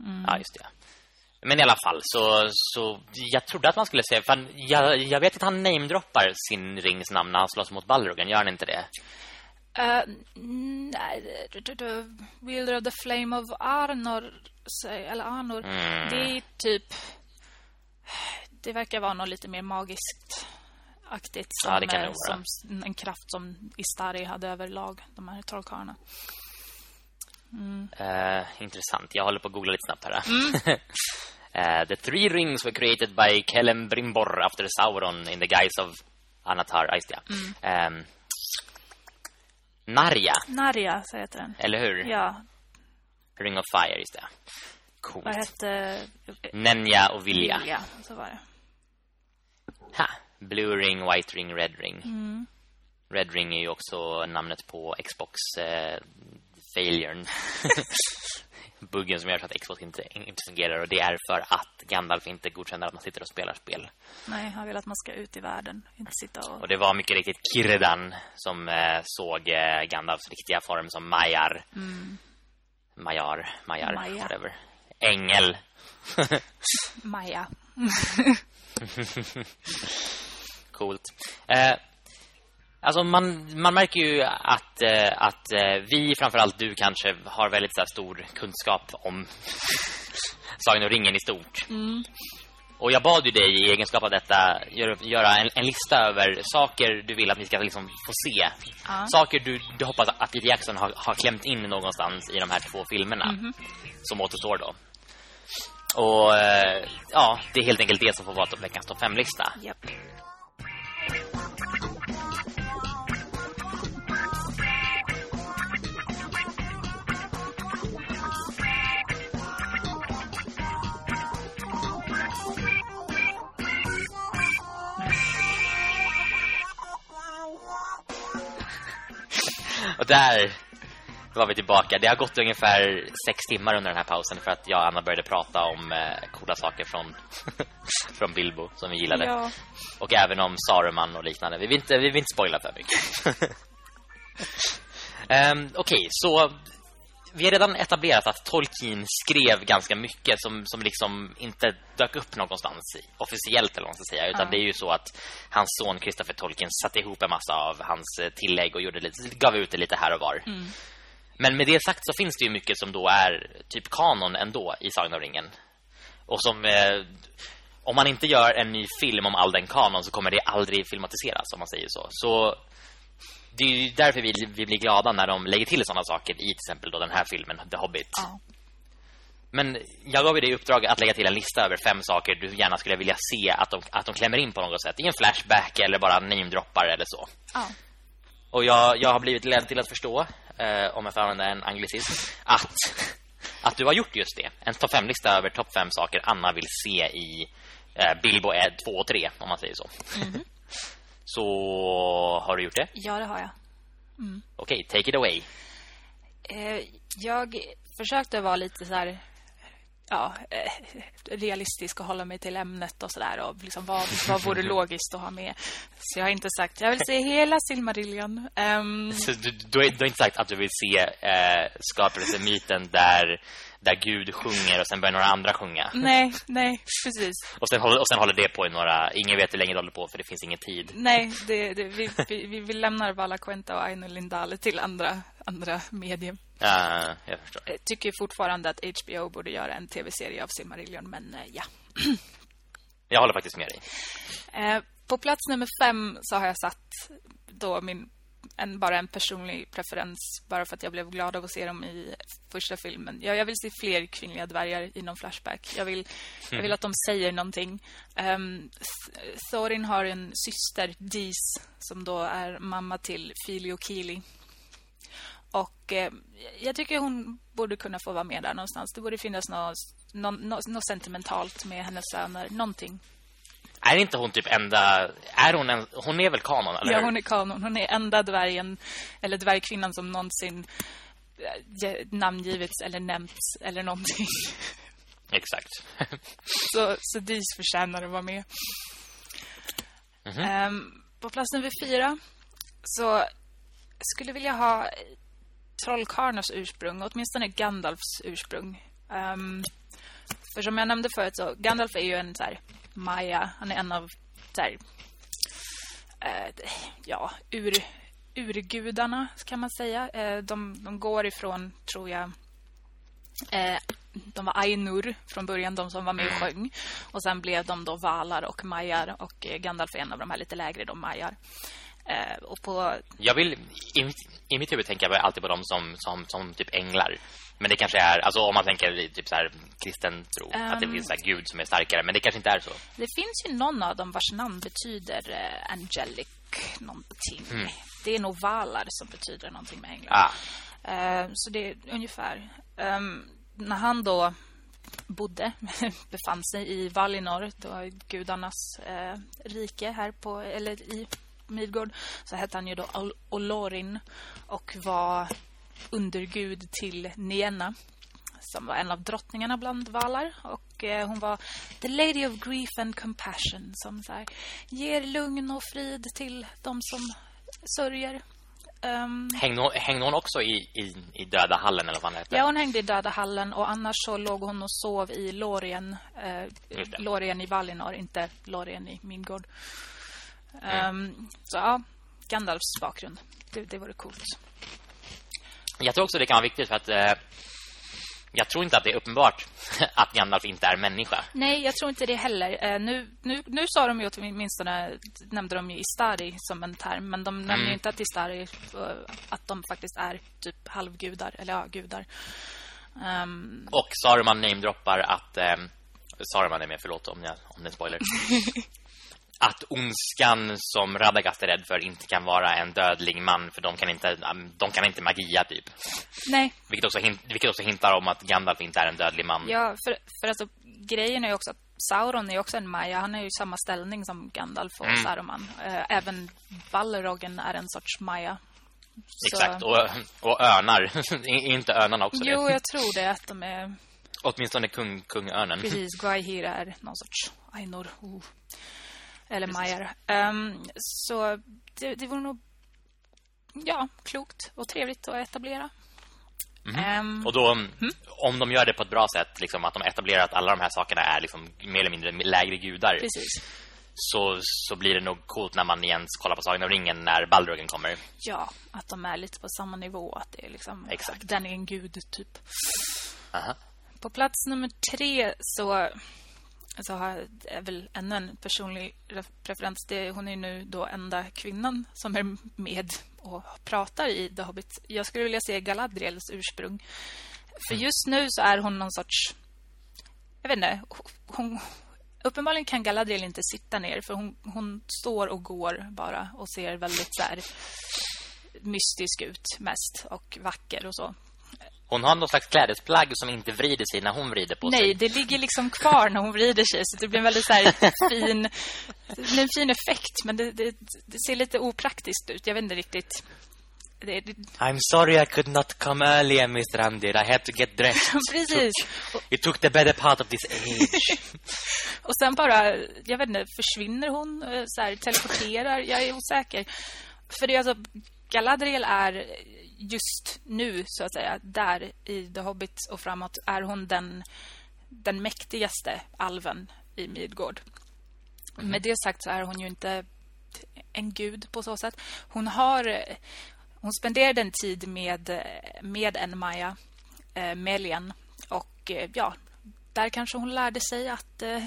Mm. Ja, just det. Men i alla fall så, så jag trodde att man skulle säga för jag, jag vet att han namedroppar sin rings namn när han slåss mot Balrogen. Gör han inte det? Uh, nej, Wielder of the Flame of Arnor eller Arnor. Mm. Det är typ det verkar vara något lite mer magiskt aktigt som, ja, som en kraft som Istari hade överlag de här trollkarlarna. Mm. Uh, intressant. Jag håller på att googla lite snabbt här. Mm. uh, the three rings were created by Kellen Brimbor after Sauron in the guise of Anatar. Just mm. um, Narja. Narja, så heter den. Eller hur? Ja. Ring of Fire, just det. Coolt. Vad hette... Nenja och Vilja. Vilja, så var det. Ha. Blue ring, white ring, red ring. Mm. Red ring är ju också namnet på Xbox eh. Buggen som gör så att Xbox inte, inte fungerar och det är för att Gandalf inte godkänner att man sitter och spelar spel. Nej, han vill att man ska ut i världen, inte sitta och... Och det var mycket riktigt Kirdan som eh, såg eh, Gandalfs riktiga form som Majar. Mm. Majar, Majar, Maja. whatever. Ängel. Maja. Coolt. Eh, Alltså man, man märker ju att, eh, att eh, vi, framförallt du kanske, har väldigt så stor kunskap om Sagan och ringen i stort. Mm. Och jag bad ju dig i egenskap av detta göra en, en, lista över saker du vill att vi ska liksom få se. Ja. Saker du, du hoppas att Peter Jackson har, har klämt in någonstans i de här två filmerna mm -hmm. som återstår då. Och eh, ja, det är helt enkelt det som får vara veckans topp 5-lista. Yep. Och där var vi tillbaka. Det har gått ungefär sex timmar under den här pausen för att jag och Anna började prata om eh, coola saker från, från Bilbo som vi gillade. Ja. Och även om Saruman och liknande. Vi vill inte, vi vill inte spoila för mycket. um, Okej, okay, så vi har redan etablerat att Tolkien skrev ganska mycket som, som liksom inte dök upp någonstans officiellt eller vad man ska säga. Utan ja. det är ju så att hans son Christopher Tolkien satte ihop en massa av hans eh, tillägg och gjorde lite, gav ut det lite här och var. Mm. Men med det sagt så finns det ju mycket som då är typ kanon ändå i Sagan om ringen. Och som... Eh, om man inte gör en ny film om all den kanon så kommer det aldrig filmatiseras om man säger så. Så det är därför vi, vi blir glada när de lägger till sådana saker i till exempel då den här filmen The Hobbit. Ja. Men jag gav dig i uppdrag att lägga till en lista över fem saker du gärna skulle vilja se att de, att de klämmer in på något sätt. I en flashback eller bara namedroppar eller så. Ja. Och jag, jag har blivit ledd till att förstå, eh, om jag får använda en anglicism, att, att du har gjort just det. En topp fem lista över topp fem saker Anna vill se i eh, Bilbo 2 och 3, om man säger så. Mm -hmm. Så har du gjort det? Ja, det har jag. Mm. Okej, okay, take it away. Eh, jag försökte vara lite så här ja, eh, realistisk och hålla mig till ämnet och sådär och liksom vad, vad vore logiskt att ha med. Så jag har inte sagt, jag vill se hela Silmarillion. Um, så du, du, du, har, inte sagt att du vill se eh, skapelsemyten där där Gud sjunger och sen börjar några andra sjunga. Nej, nej, precis. och, sen håller, och sen håller det på i några... Ingen vet hur länge det håller på för det finns ingen tid. Nej, det, det, vi, vi, vi lämnar Vala Quenta och Aino Lindale till andra, andra medium. Ja, jag förstår. Jag tycker fortfarande att HBO borde göra en tv-serie av Silmarillion, men eh, ja. jag håller faktiskt med dig. Eh, på plats nummer fem så har jag satt då min en, bara en personlig preferens bara för att jag blev glad av att se dem i första filmen. Jag, jag vill se fler kvinnliga dvärgar i någon flashback. Jag vill, mm. jag vill mm. att de säger någonting. Um, Thorin har en syster, Dis, som då är mamma till Fili och Kili. Och eh, jag tycker hon borde kunna få vara med där någonstans. Det borde finnas något, något, något sentimentalt med hennes söner. Någonting. Är inte hon typ enda... Är hon, en, hon är väl kanon, eller Ja, hon är kanon. Hon är enda dvärgen, eller dvärgkvinnan som någonsin eh, namngivits eller nämnts eller någonting. Exakt. så, så Dis förtjänar att vara med. Mm -hmm. um, på plats nummer fyra så skulle vilja ha Trollkarnas ursprung, åtminstone Gandalfs ursprung. Um, för som jag nämnde förut så Gandalf är ju en så här Maya. Han är en av så här, eh, ja, ur, urgudarna kan man säga. Eh, de, de går ifrån, tror jag, eh, de var Ainur från början, de som var med och sjöng. Och sen blev de då Valar och Majar. Och eh, Gandalf är en av de här lite lägre, de Majar. Eh, och på... Jag vill, i i mitt huvud tänker jag alltid på dem som, som, som typ änglar. Men det kanske är, alltså om man tänker typ så här kristen tro, um, att det finns en gud som är starkare. Men det kanske inte är så. Det finns ju någon av dem vars namn betyder uh, angelic någonting. Mm. Det är nog valar som betyder någonting med änglar. Ah. Uh, så det är ungefär. Um, när han då bodde, befann sig i Valinor, då gudarnas uh, rike här på, eller i Midgård, så hette han ju då Olorin och var undergud till Nena som var en av drottningarna bland valar och eh, hon var the lady of grief and compassion som så här, ger lugn och frid till de som sörjer. Um, hängde, hon, hängde hon också i, i, i Döda hallen eller vad han Ja, hon hängde i Döda hallen och annars så låg hon och sov i Lorien eh, Lorien i Valinor, inte Lorien i Midgård. Um, mm. Så ja, Gandalfs bakgrund. Det, det vore coolt. Jag tror också det kan vara viktigt för att eh, jag tror inte att det är uppenbart att Gandalf inte är människa. Nej, jag tror inte det heller. Eh, nu, nu, nu sa de ju åtminstone, nämnde de ju Istari som en term. Men de nämner mm. ju inte att Istari, eh, att de faktiskt är typ halvgudar, eller ja, gudar. Um... Och Saruman namedroppar att... Eh, Saruman är med, förlåt om, jag, om det är spoiler. att ondskan som Radagast är rädd för inte kan vara en dödlig man för de kan inte de kan inte magia typ. Nej. Vilket också hint, vilket också hintar om att Gandalf inte är en dödlig man. Ja, för för alltså grejen är ju också att Sauron är också en Maja. Han är ju samma ställning som Gandalf och mm. Saruman. Eh, även Balrogen är en sorts Maja. Exakt, och, och örnar. inte örnarna också Jo, det? jag tror det att de är... Åtminstone kung, kungörnen. Precis, Guaihir är någon sorts Ainur. Oh. Eller Majer. Um, så det, det vore nog ja, klokt och trevligt att etablera. Mm. Och då, mm. om de gör det på ett bra sätt, liksom, att de etablerar att alla de här sakerna är liksom, mer eller mindre lägre gudar. Precis. Så, så blir det nog coolt när man igen kollar på Sagan om ringen när Balrogen kommer. Ja, att de är lite på samma nivå. Att det är liksom, Exakt. den är en gud, typ. Aha. På plats nummer tre så så har jag väl ännu en personlig preferens. Det, hon är nu då enda kvinnan som är med och pratar i The Hobbit. Jag skulle vilja se Galadriels ursprung. För just nu så är hon någon sorts... Jag vet inte. Hon, uppenbarligen kan Galadriel inte sitta ner för hon, hon står och går bara och ser väldigt så här mystisk ut mest och vacker och så. Hon har någon slags klädesplagg som inte vrider sig när hon vrider på Nej, sig. Nej, det ligger liksom kvar när hon vrider sig så det blir en väldigt så här fin en fin effekt men det, det, det, ser lite opraktiskt ut. Jag vet inte riktigt. Det. I'm sorry I could not come earlier, Mr. Randir. I had to get dressed. Precis. Took, it took the better part of this age. och sen bara, jag vet inte, försvinner hon? Eh, så här, teleporterar? Jag är osäker. För det är alltså, Galadriel är just nu så att säga där i The Hobbit och framåt är hon den den mäktigaste alven i Midgård. Mm. Med det sagt så är hon ju inte en gud på så sätt. Hon har hon spenderade en tid med med en Maja eh, Melian och eh, ja, där kanske hon lärde sig att eh,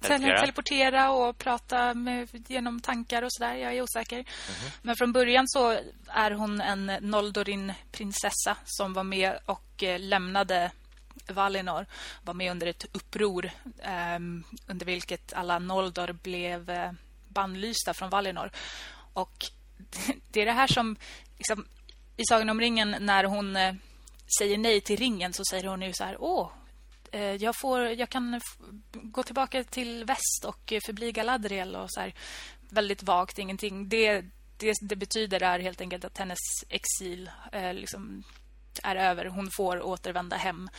teleportera. teleportera och prata med, genom tankar och sådär. Jag är osäker. Mm -hmm. Men från början så är hon en Noldorin prinsessa som var med och eh, lämnade Valinor. Var med under ett uppror eh, under vilket alla Noldor blev eh, bannlysta från Valinor. Och det är det här som liksom, i Sagan om ringen när hon eh, säger nej till ringen så säger hon ju så här, åh, Eh, jag, får, jag kan gå tillbaka till väst och förbli Galadriel och så här, väldigt vagt, ingenting. Det, det, det betyder är helt enkelt att hennes exil eh, liksom är över. Hon får återvända hem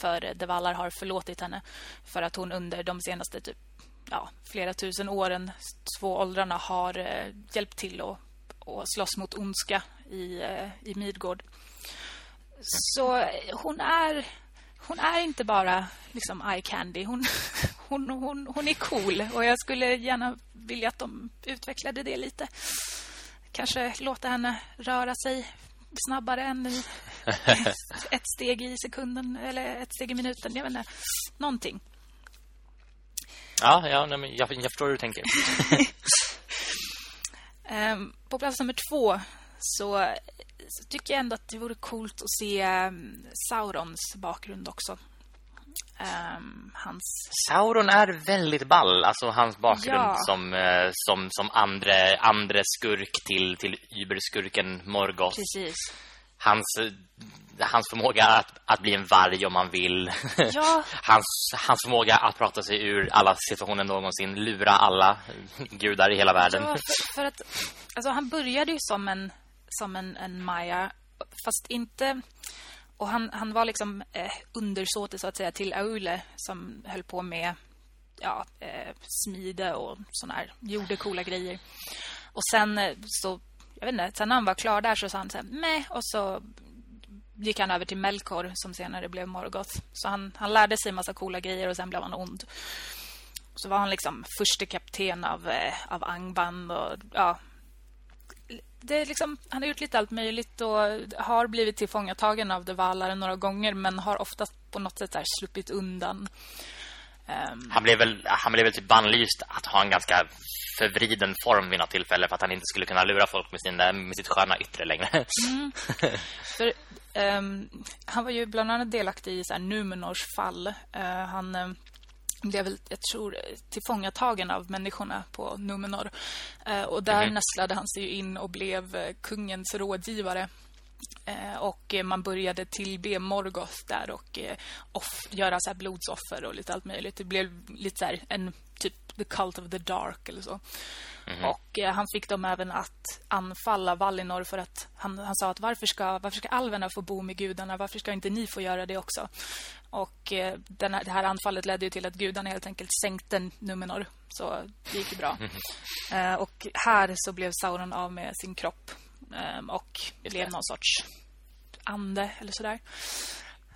för devalar har förlåtit henne för att hon under de senaste typ ja, flera tusen åren, två åldrarna har eh, hjälpt till att och slåss mot ondska i, eh, i Midgård. Så hon är hon är inte bara liksom eye candy. Hon, hon, hon, hon är cool och jag skulle gärna vilja att de utvecklade det lite. Kanske låta henne röra sig snabbare än i ett steg i sekunden eller ett steg i minuten. Jag vet inte. Någonting. Ja, ja nej, men jag, jag förstår hur du tänker. um, på plats nummer två så så tycker jag ändå att det vore coolt att se um, Saurons bakgrund också. Um, hans... Sauron är väldigt ball, alltså hans bakgrund ja. som, uh, som, som andre, andre skurk till, till Uberskurken Morgoth. Precis. Hans, hans förmåga att, att bli en varg om man vill. Ja. hans, hans förmåga att prata sig ur alla situationer någonsin. Lura alla gudar i hela världen. Ja, för, för att alltså, han började ju som en som en, en Maya fast inte och han, han var liksom eh, undersåte så att säga till Aule som höll på med ja, eh, smide och såna här gjorde coola grejer. Och sen eh, så jag vet inte, sen när han var klar där så sa han så här, och så gick han över till Melkor som senare blev Morgoth. Så han, han lärde sig en massa coola grejer och sen blev han ond. Så var han liksom första kapten av, eh, av Angband och ja, det är liksom, han har gjort lite allt möjligt och har blivit tillfångatagen av Devalare några gånger men har oftast på något sätt där sluppit undan. Um, han blev väl han blev väl typ bannlyst att ha en ganska förvriden form vid något tillfälle för att han inte skulle kunna lura folk med, sin, med sitt sköna yttre längre. Mm. för, um, han var ju bland annat delaktig i så här Numenors fall. Uh, han uh, blev väl, jag tror, tillfångatagen av människorna på Numenor. Eh, och där mm. nästlade han sig in och blev eh, kungens rådgivare. Eh, och man började tillbe Morgoth där och eh, off, göra så blodsoffer och lite allt möjligt. Det blev lite så en typ The Cult of the Dark eller så. Mm. Och eh, han fick dem även att anfalla Valinor för att han, han sa att varför ska, varför ska alverna få bo med gudarna? Varför ska inte ni få göra det också? Och eh, den här, det här anfallet ledde till att gudarna helt enkelt sänkte Numenor. Så det gick bra. Mm. Eh, och här så blev Sauron av med sin kropp. Eh, och blev någon sorts ande eller sådär.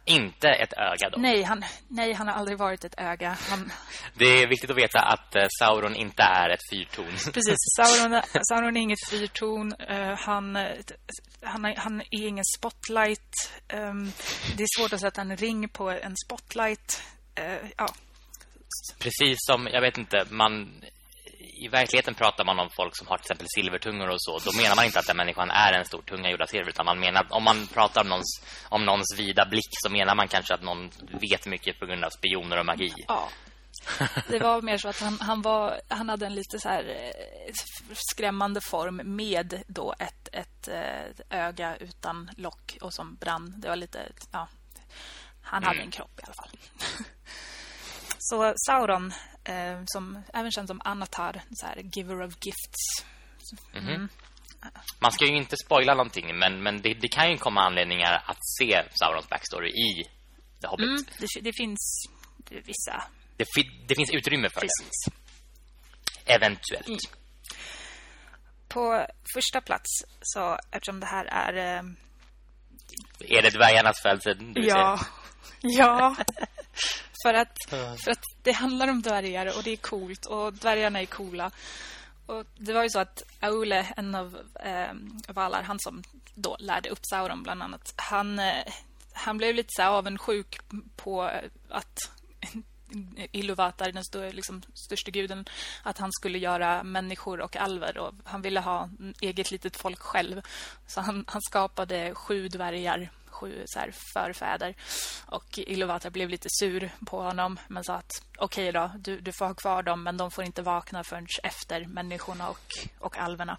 Inte ett öga då. Nej, han, nej, han har aldrig varit ett öga. Han... Det är viktigt att veta att uh, Sauron inte är ett fyrtorn. Precis, Sauron, Sauron är inget fyrtorn. Uh, han, han, han är ingen spotlight. Um, det är svårt att sätta en ring på en spotlight. Uh, ja. Precis som, jag vet inte, man i verkligheten pratar man om folk som har till exempel silvertungor och så. Då menar man inte att den människan är en stor tunga gjord av silver. Utan man menar, om man pratar om någons, om någons vida blick så menar man kanske att någon vet mycket på grund av spioner och magi. Ja. Det var mer så att han, han, var, han hade en lite så här eh, skrämmande form med då ett, ett, eh, öga utan lock och som brann. Det var lite, ja, han hade mm. en kropp i alla fall. Så Sauron eh, som även känd som Anatar, så här, giver of gifts. Mhm. Mm. Man ska ju inte spoila någonting, men, men det, det, kan ju komma anledningar att se Saurons backstory i The Hobbit. Mm, det, det, finns vissa... Det, det, finns utrymme för Precis. det. Eventuellt. Mm. På första plats, så eftersom det här är... Eh... Är det dvärgarnas födelse? Ja. Ja. För att, för att det handlar om dvärgar och det är coolt och dvärgarna är coola. Och det var ju så att Aule, en av eh, Valar, han som då lärde upp Sauron bland annat, han, eh, han blev lite så avundsjuk på att Iluvatar, den stör, liksom, största guden, att han skulle göra människor och alver. Och han ville ha eget litet folk själv. Så han, han skapade sju dvärgar sju så här, förfäder. Och Ilovata blev lite sur på honom men sa att okej okay då, du, du får ha kvar dem men de får inte vakna förrän efter människorna och, och alverna.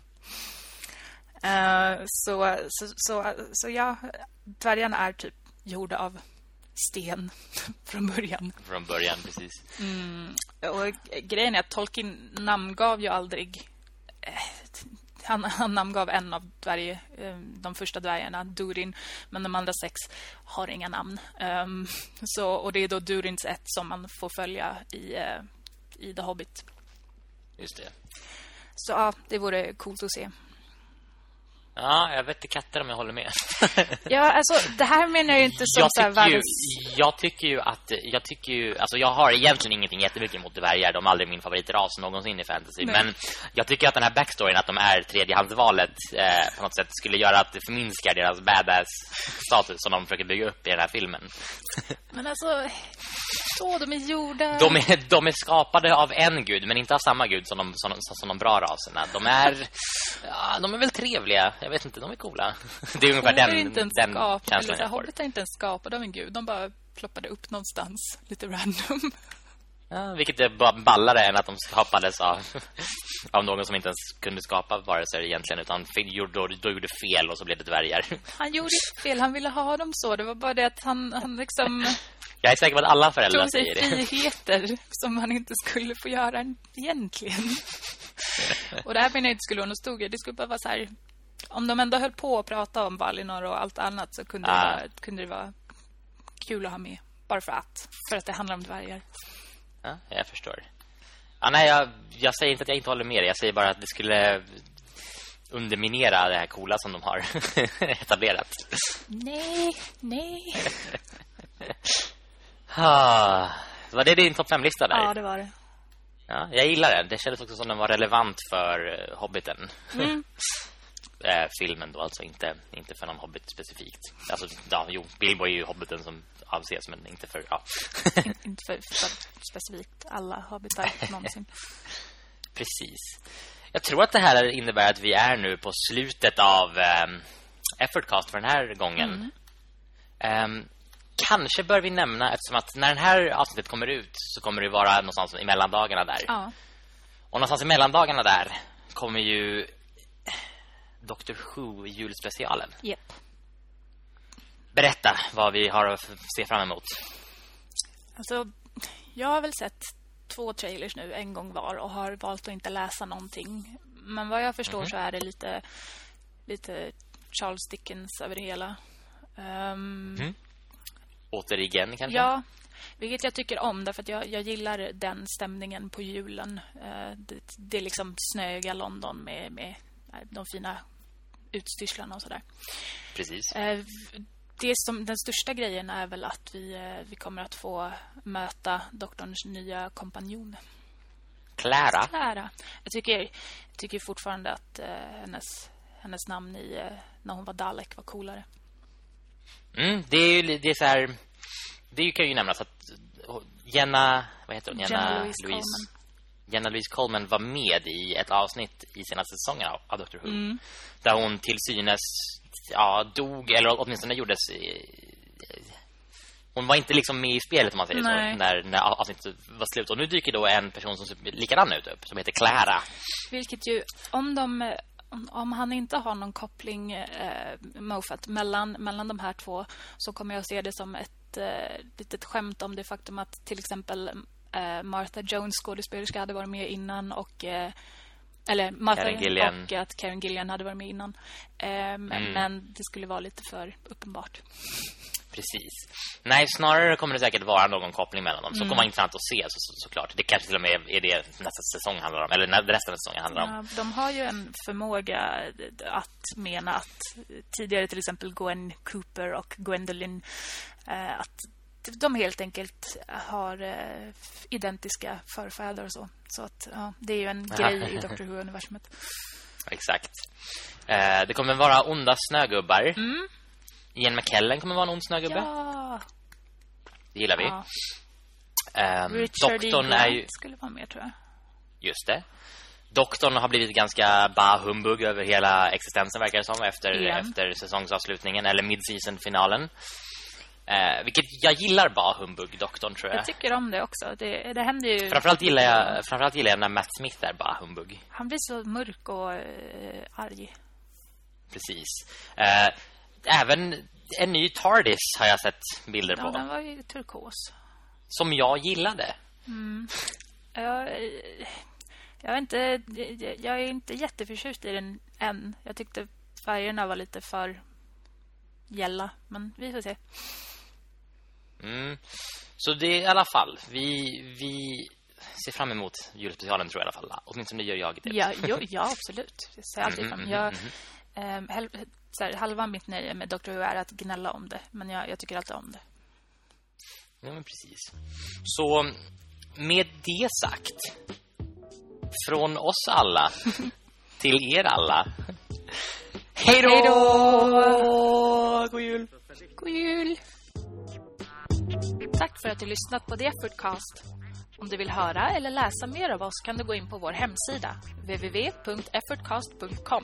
Uh, så, så, så, så ja, dvärgarna är typ gjorda av sten från början. Från början, precis. Mm, och grejen är att Tolkien namngav ju aldrig eh, han, han namngav en av dvärg, eh, de första dvärgarna, Durin. Men de andra sex har inga namn. Um, så, och det är då Durins ett som man får följa i, uh, i The Hobbit. Just det. Så ja, det vore coolt att se. Ja, jag vet inte katter om jag håller med. ja, alltså det här menar jag inte som jag så här världens... Ju, jag tycker ju att jag tycker ju alltså jag har egentligen ingenting jättemycket emot dvärgar. De är aldrig min favoritras någonsin i fantasy, Nej. men jag tycker att den här backstoryn att de är tredjehandsvalet eh, på något sätt skulle göra att det förminskar deras badass status som de försöker bygga upp i den här filmen. men alltså så de är gjorda. De är de är skapade av en gud, men inte av samma gud som de som, som de bra raserna. De är ja, de är väl trevliga jag vet inte, de är coola. Det är ungefär den, inte en den skap, känslan jag Hobbit är inte ens skapad av en gud. De bara ploppade upp någonstans, lite random. Ja, vilket är bara ballare än att de skapades av, av någon som inte ens kunde skapa varelser egentligen utan då, då gjorde fel och så blev det dvärgar. Han gjorde fel, han ville ha dem så. Det var bara det att han, han liksom... Jag är säker på att alla föräldrar säger det. friheter som man inte skulle få göra egentligen. och det här menar jag inte skulle vara något stort. Det skulle bara vara så här om de ändå höll på att prata om Valinor och allt annat så kunde, ah. det, vara, kunde det vara kul att ha med. Bara för att. För att det handlar om dvärgar. Ja, jag förstår. Ja, nej, jag, jag säger inte att jag inte håller med Jag säger bara att det skulle underminera det här coola som de har etablerat. Nej, nej. ah, var det din topp 5-lista där? Ja, det var det. Ja, jag gillar den. Det kändes också som den var relevant för uh, Hobbiten. Mm. eh, filmen då alltså inte inte för någon hobbit specifikt. Alltså ja, jo, Bilbo är ju hobbiten som avses men inte för ja. inte för, för specifikt alla hobbitar någonsin. Precis. Jag tror att det här innebär att vi är nu på slutet av eh, Effortcast för den här gången. Mm. Um, kanske bör vi nämna eftersom att när den här avsnittet kommer ut så kommer det vara någonstans i mellandagarna där. Ja. Och någonstans i mellandagarna där kommer ju Doctor Who julspecialen. Yep. Berätta vad vi har att se fram emot. Alltså, jag har väl sett två trailers nu en gång var och har valt att inte läsa någonting. Men vad jag förstår mm -hmm. så är det lite lite Charles Dickens över det hela. Um, mm -hmm. Återigen kanske? Ja, vilket jag tycker om därför att jag, jag gillar den stämningen på julen. Uh, det, det är liksom snöiga London med, med de fina utstyrslarna och sådär. Precis. Eh, det som, den största grejen är väl att vi, eh, vi kommer att få möta doktorns nya kompanjon. Clara. Clara. Jag tycker, tycker fortfarande att eh, hennes, hennes namn i, eh, när hon var Dalek var coolare. Mm, det är ju det är så här det kan ju nämnas att Jenna, vad heter hon? Jenna, Jenna Louise, Louise Coleman. Jenna Louise Coleman var med i ett avsnitt i senaste säsongen av, Doctor Who. Mm. Där hon till synes ja, dog, eller åtminstone gjordes... Hon var inte liksom med i spelet om man säger Nej. så när, när avsnittet var slut. Och nu dyker då en person som ser likadan ut upp, som heter Clara. Vilket ju, om de om han inte har någon koppling eh, Moffat mellan, mellan de här två så kommer jag se det som ett eh, litet skämt om det faktum att till exempel eh, Martha Jones skådespelerska hade varit med innan och eh, eller Martha och att Karen Gillian hade varit med innan. Eh, mm. Men det skulle vara lite för uppenbart. Precis. Nej, snarare kommer det säkert vara någon koppling mellan dem. Så mm. kommer vara intressant att se så, så, såklart. Det kanske till och med är det nästa säsong handlar om. Eller resten av säsongen handlar om. Ja, de har ju en förmåga att mena att tidigare till exempel Gwen Cooper och Gwendolyn eh, att de helt enkelt har eh, identiska förfäder och så. Så att ja, det är ju en grej i Doctor Who-universumet. Exakt. Eh, det kommer vara onda snögubbar. Mm. Ian McKellen kommer vara en ond snögubbe. Ja. Det gillar vi. Ja. Um, Richard doktorn är ju... skulle vara med, tror jag. Just det. Doktorn har blivit ganska bah-humbug över hela existensen, verkar det som, efter, efter säsongsavslutningen, eller mid-season-finalen. Eh, vilket jag gillar bara humbug doktorn tror jag. Jag tycker om det också. Det, det händer ju Framförallt gillar jag framförallt gillar jag när Matt Smith är bara humbug. Han blir så mörk och eh, arg. Precis. Eh, även en ny TARDIS har jag sett bilder ja, på. den var ju turkos. Som jag gillade. Mm. Jag, jag, är inte, jag är inte jätteförtjust i den än. Jag tyckte färgerna var lite för gälla. Men vi får se. Mm. Så det är i alla fall vi, vi ser fram emot julspecialen tror jag i alla fall. Åtminstone gör jag det. Ja, jo, ja absolut. Jag ser alltid fram. Jag, mm, mm, så här, halva mitt nöje med Dr. Who är att gnälla om det. Men jag, jag tycker alltid om det. Ja, men precis. Så med det sagt från oss alla till er alla. Hej då! God jul! God jul! Tack för att du lyssnat på The Effortcast. Om du vill höra eller läsa mer av oss kan du gå in på vår hemsida www.effortcast.com.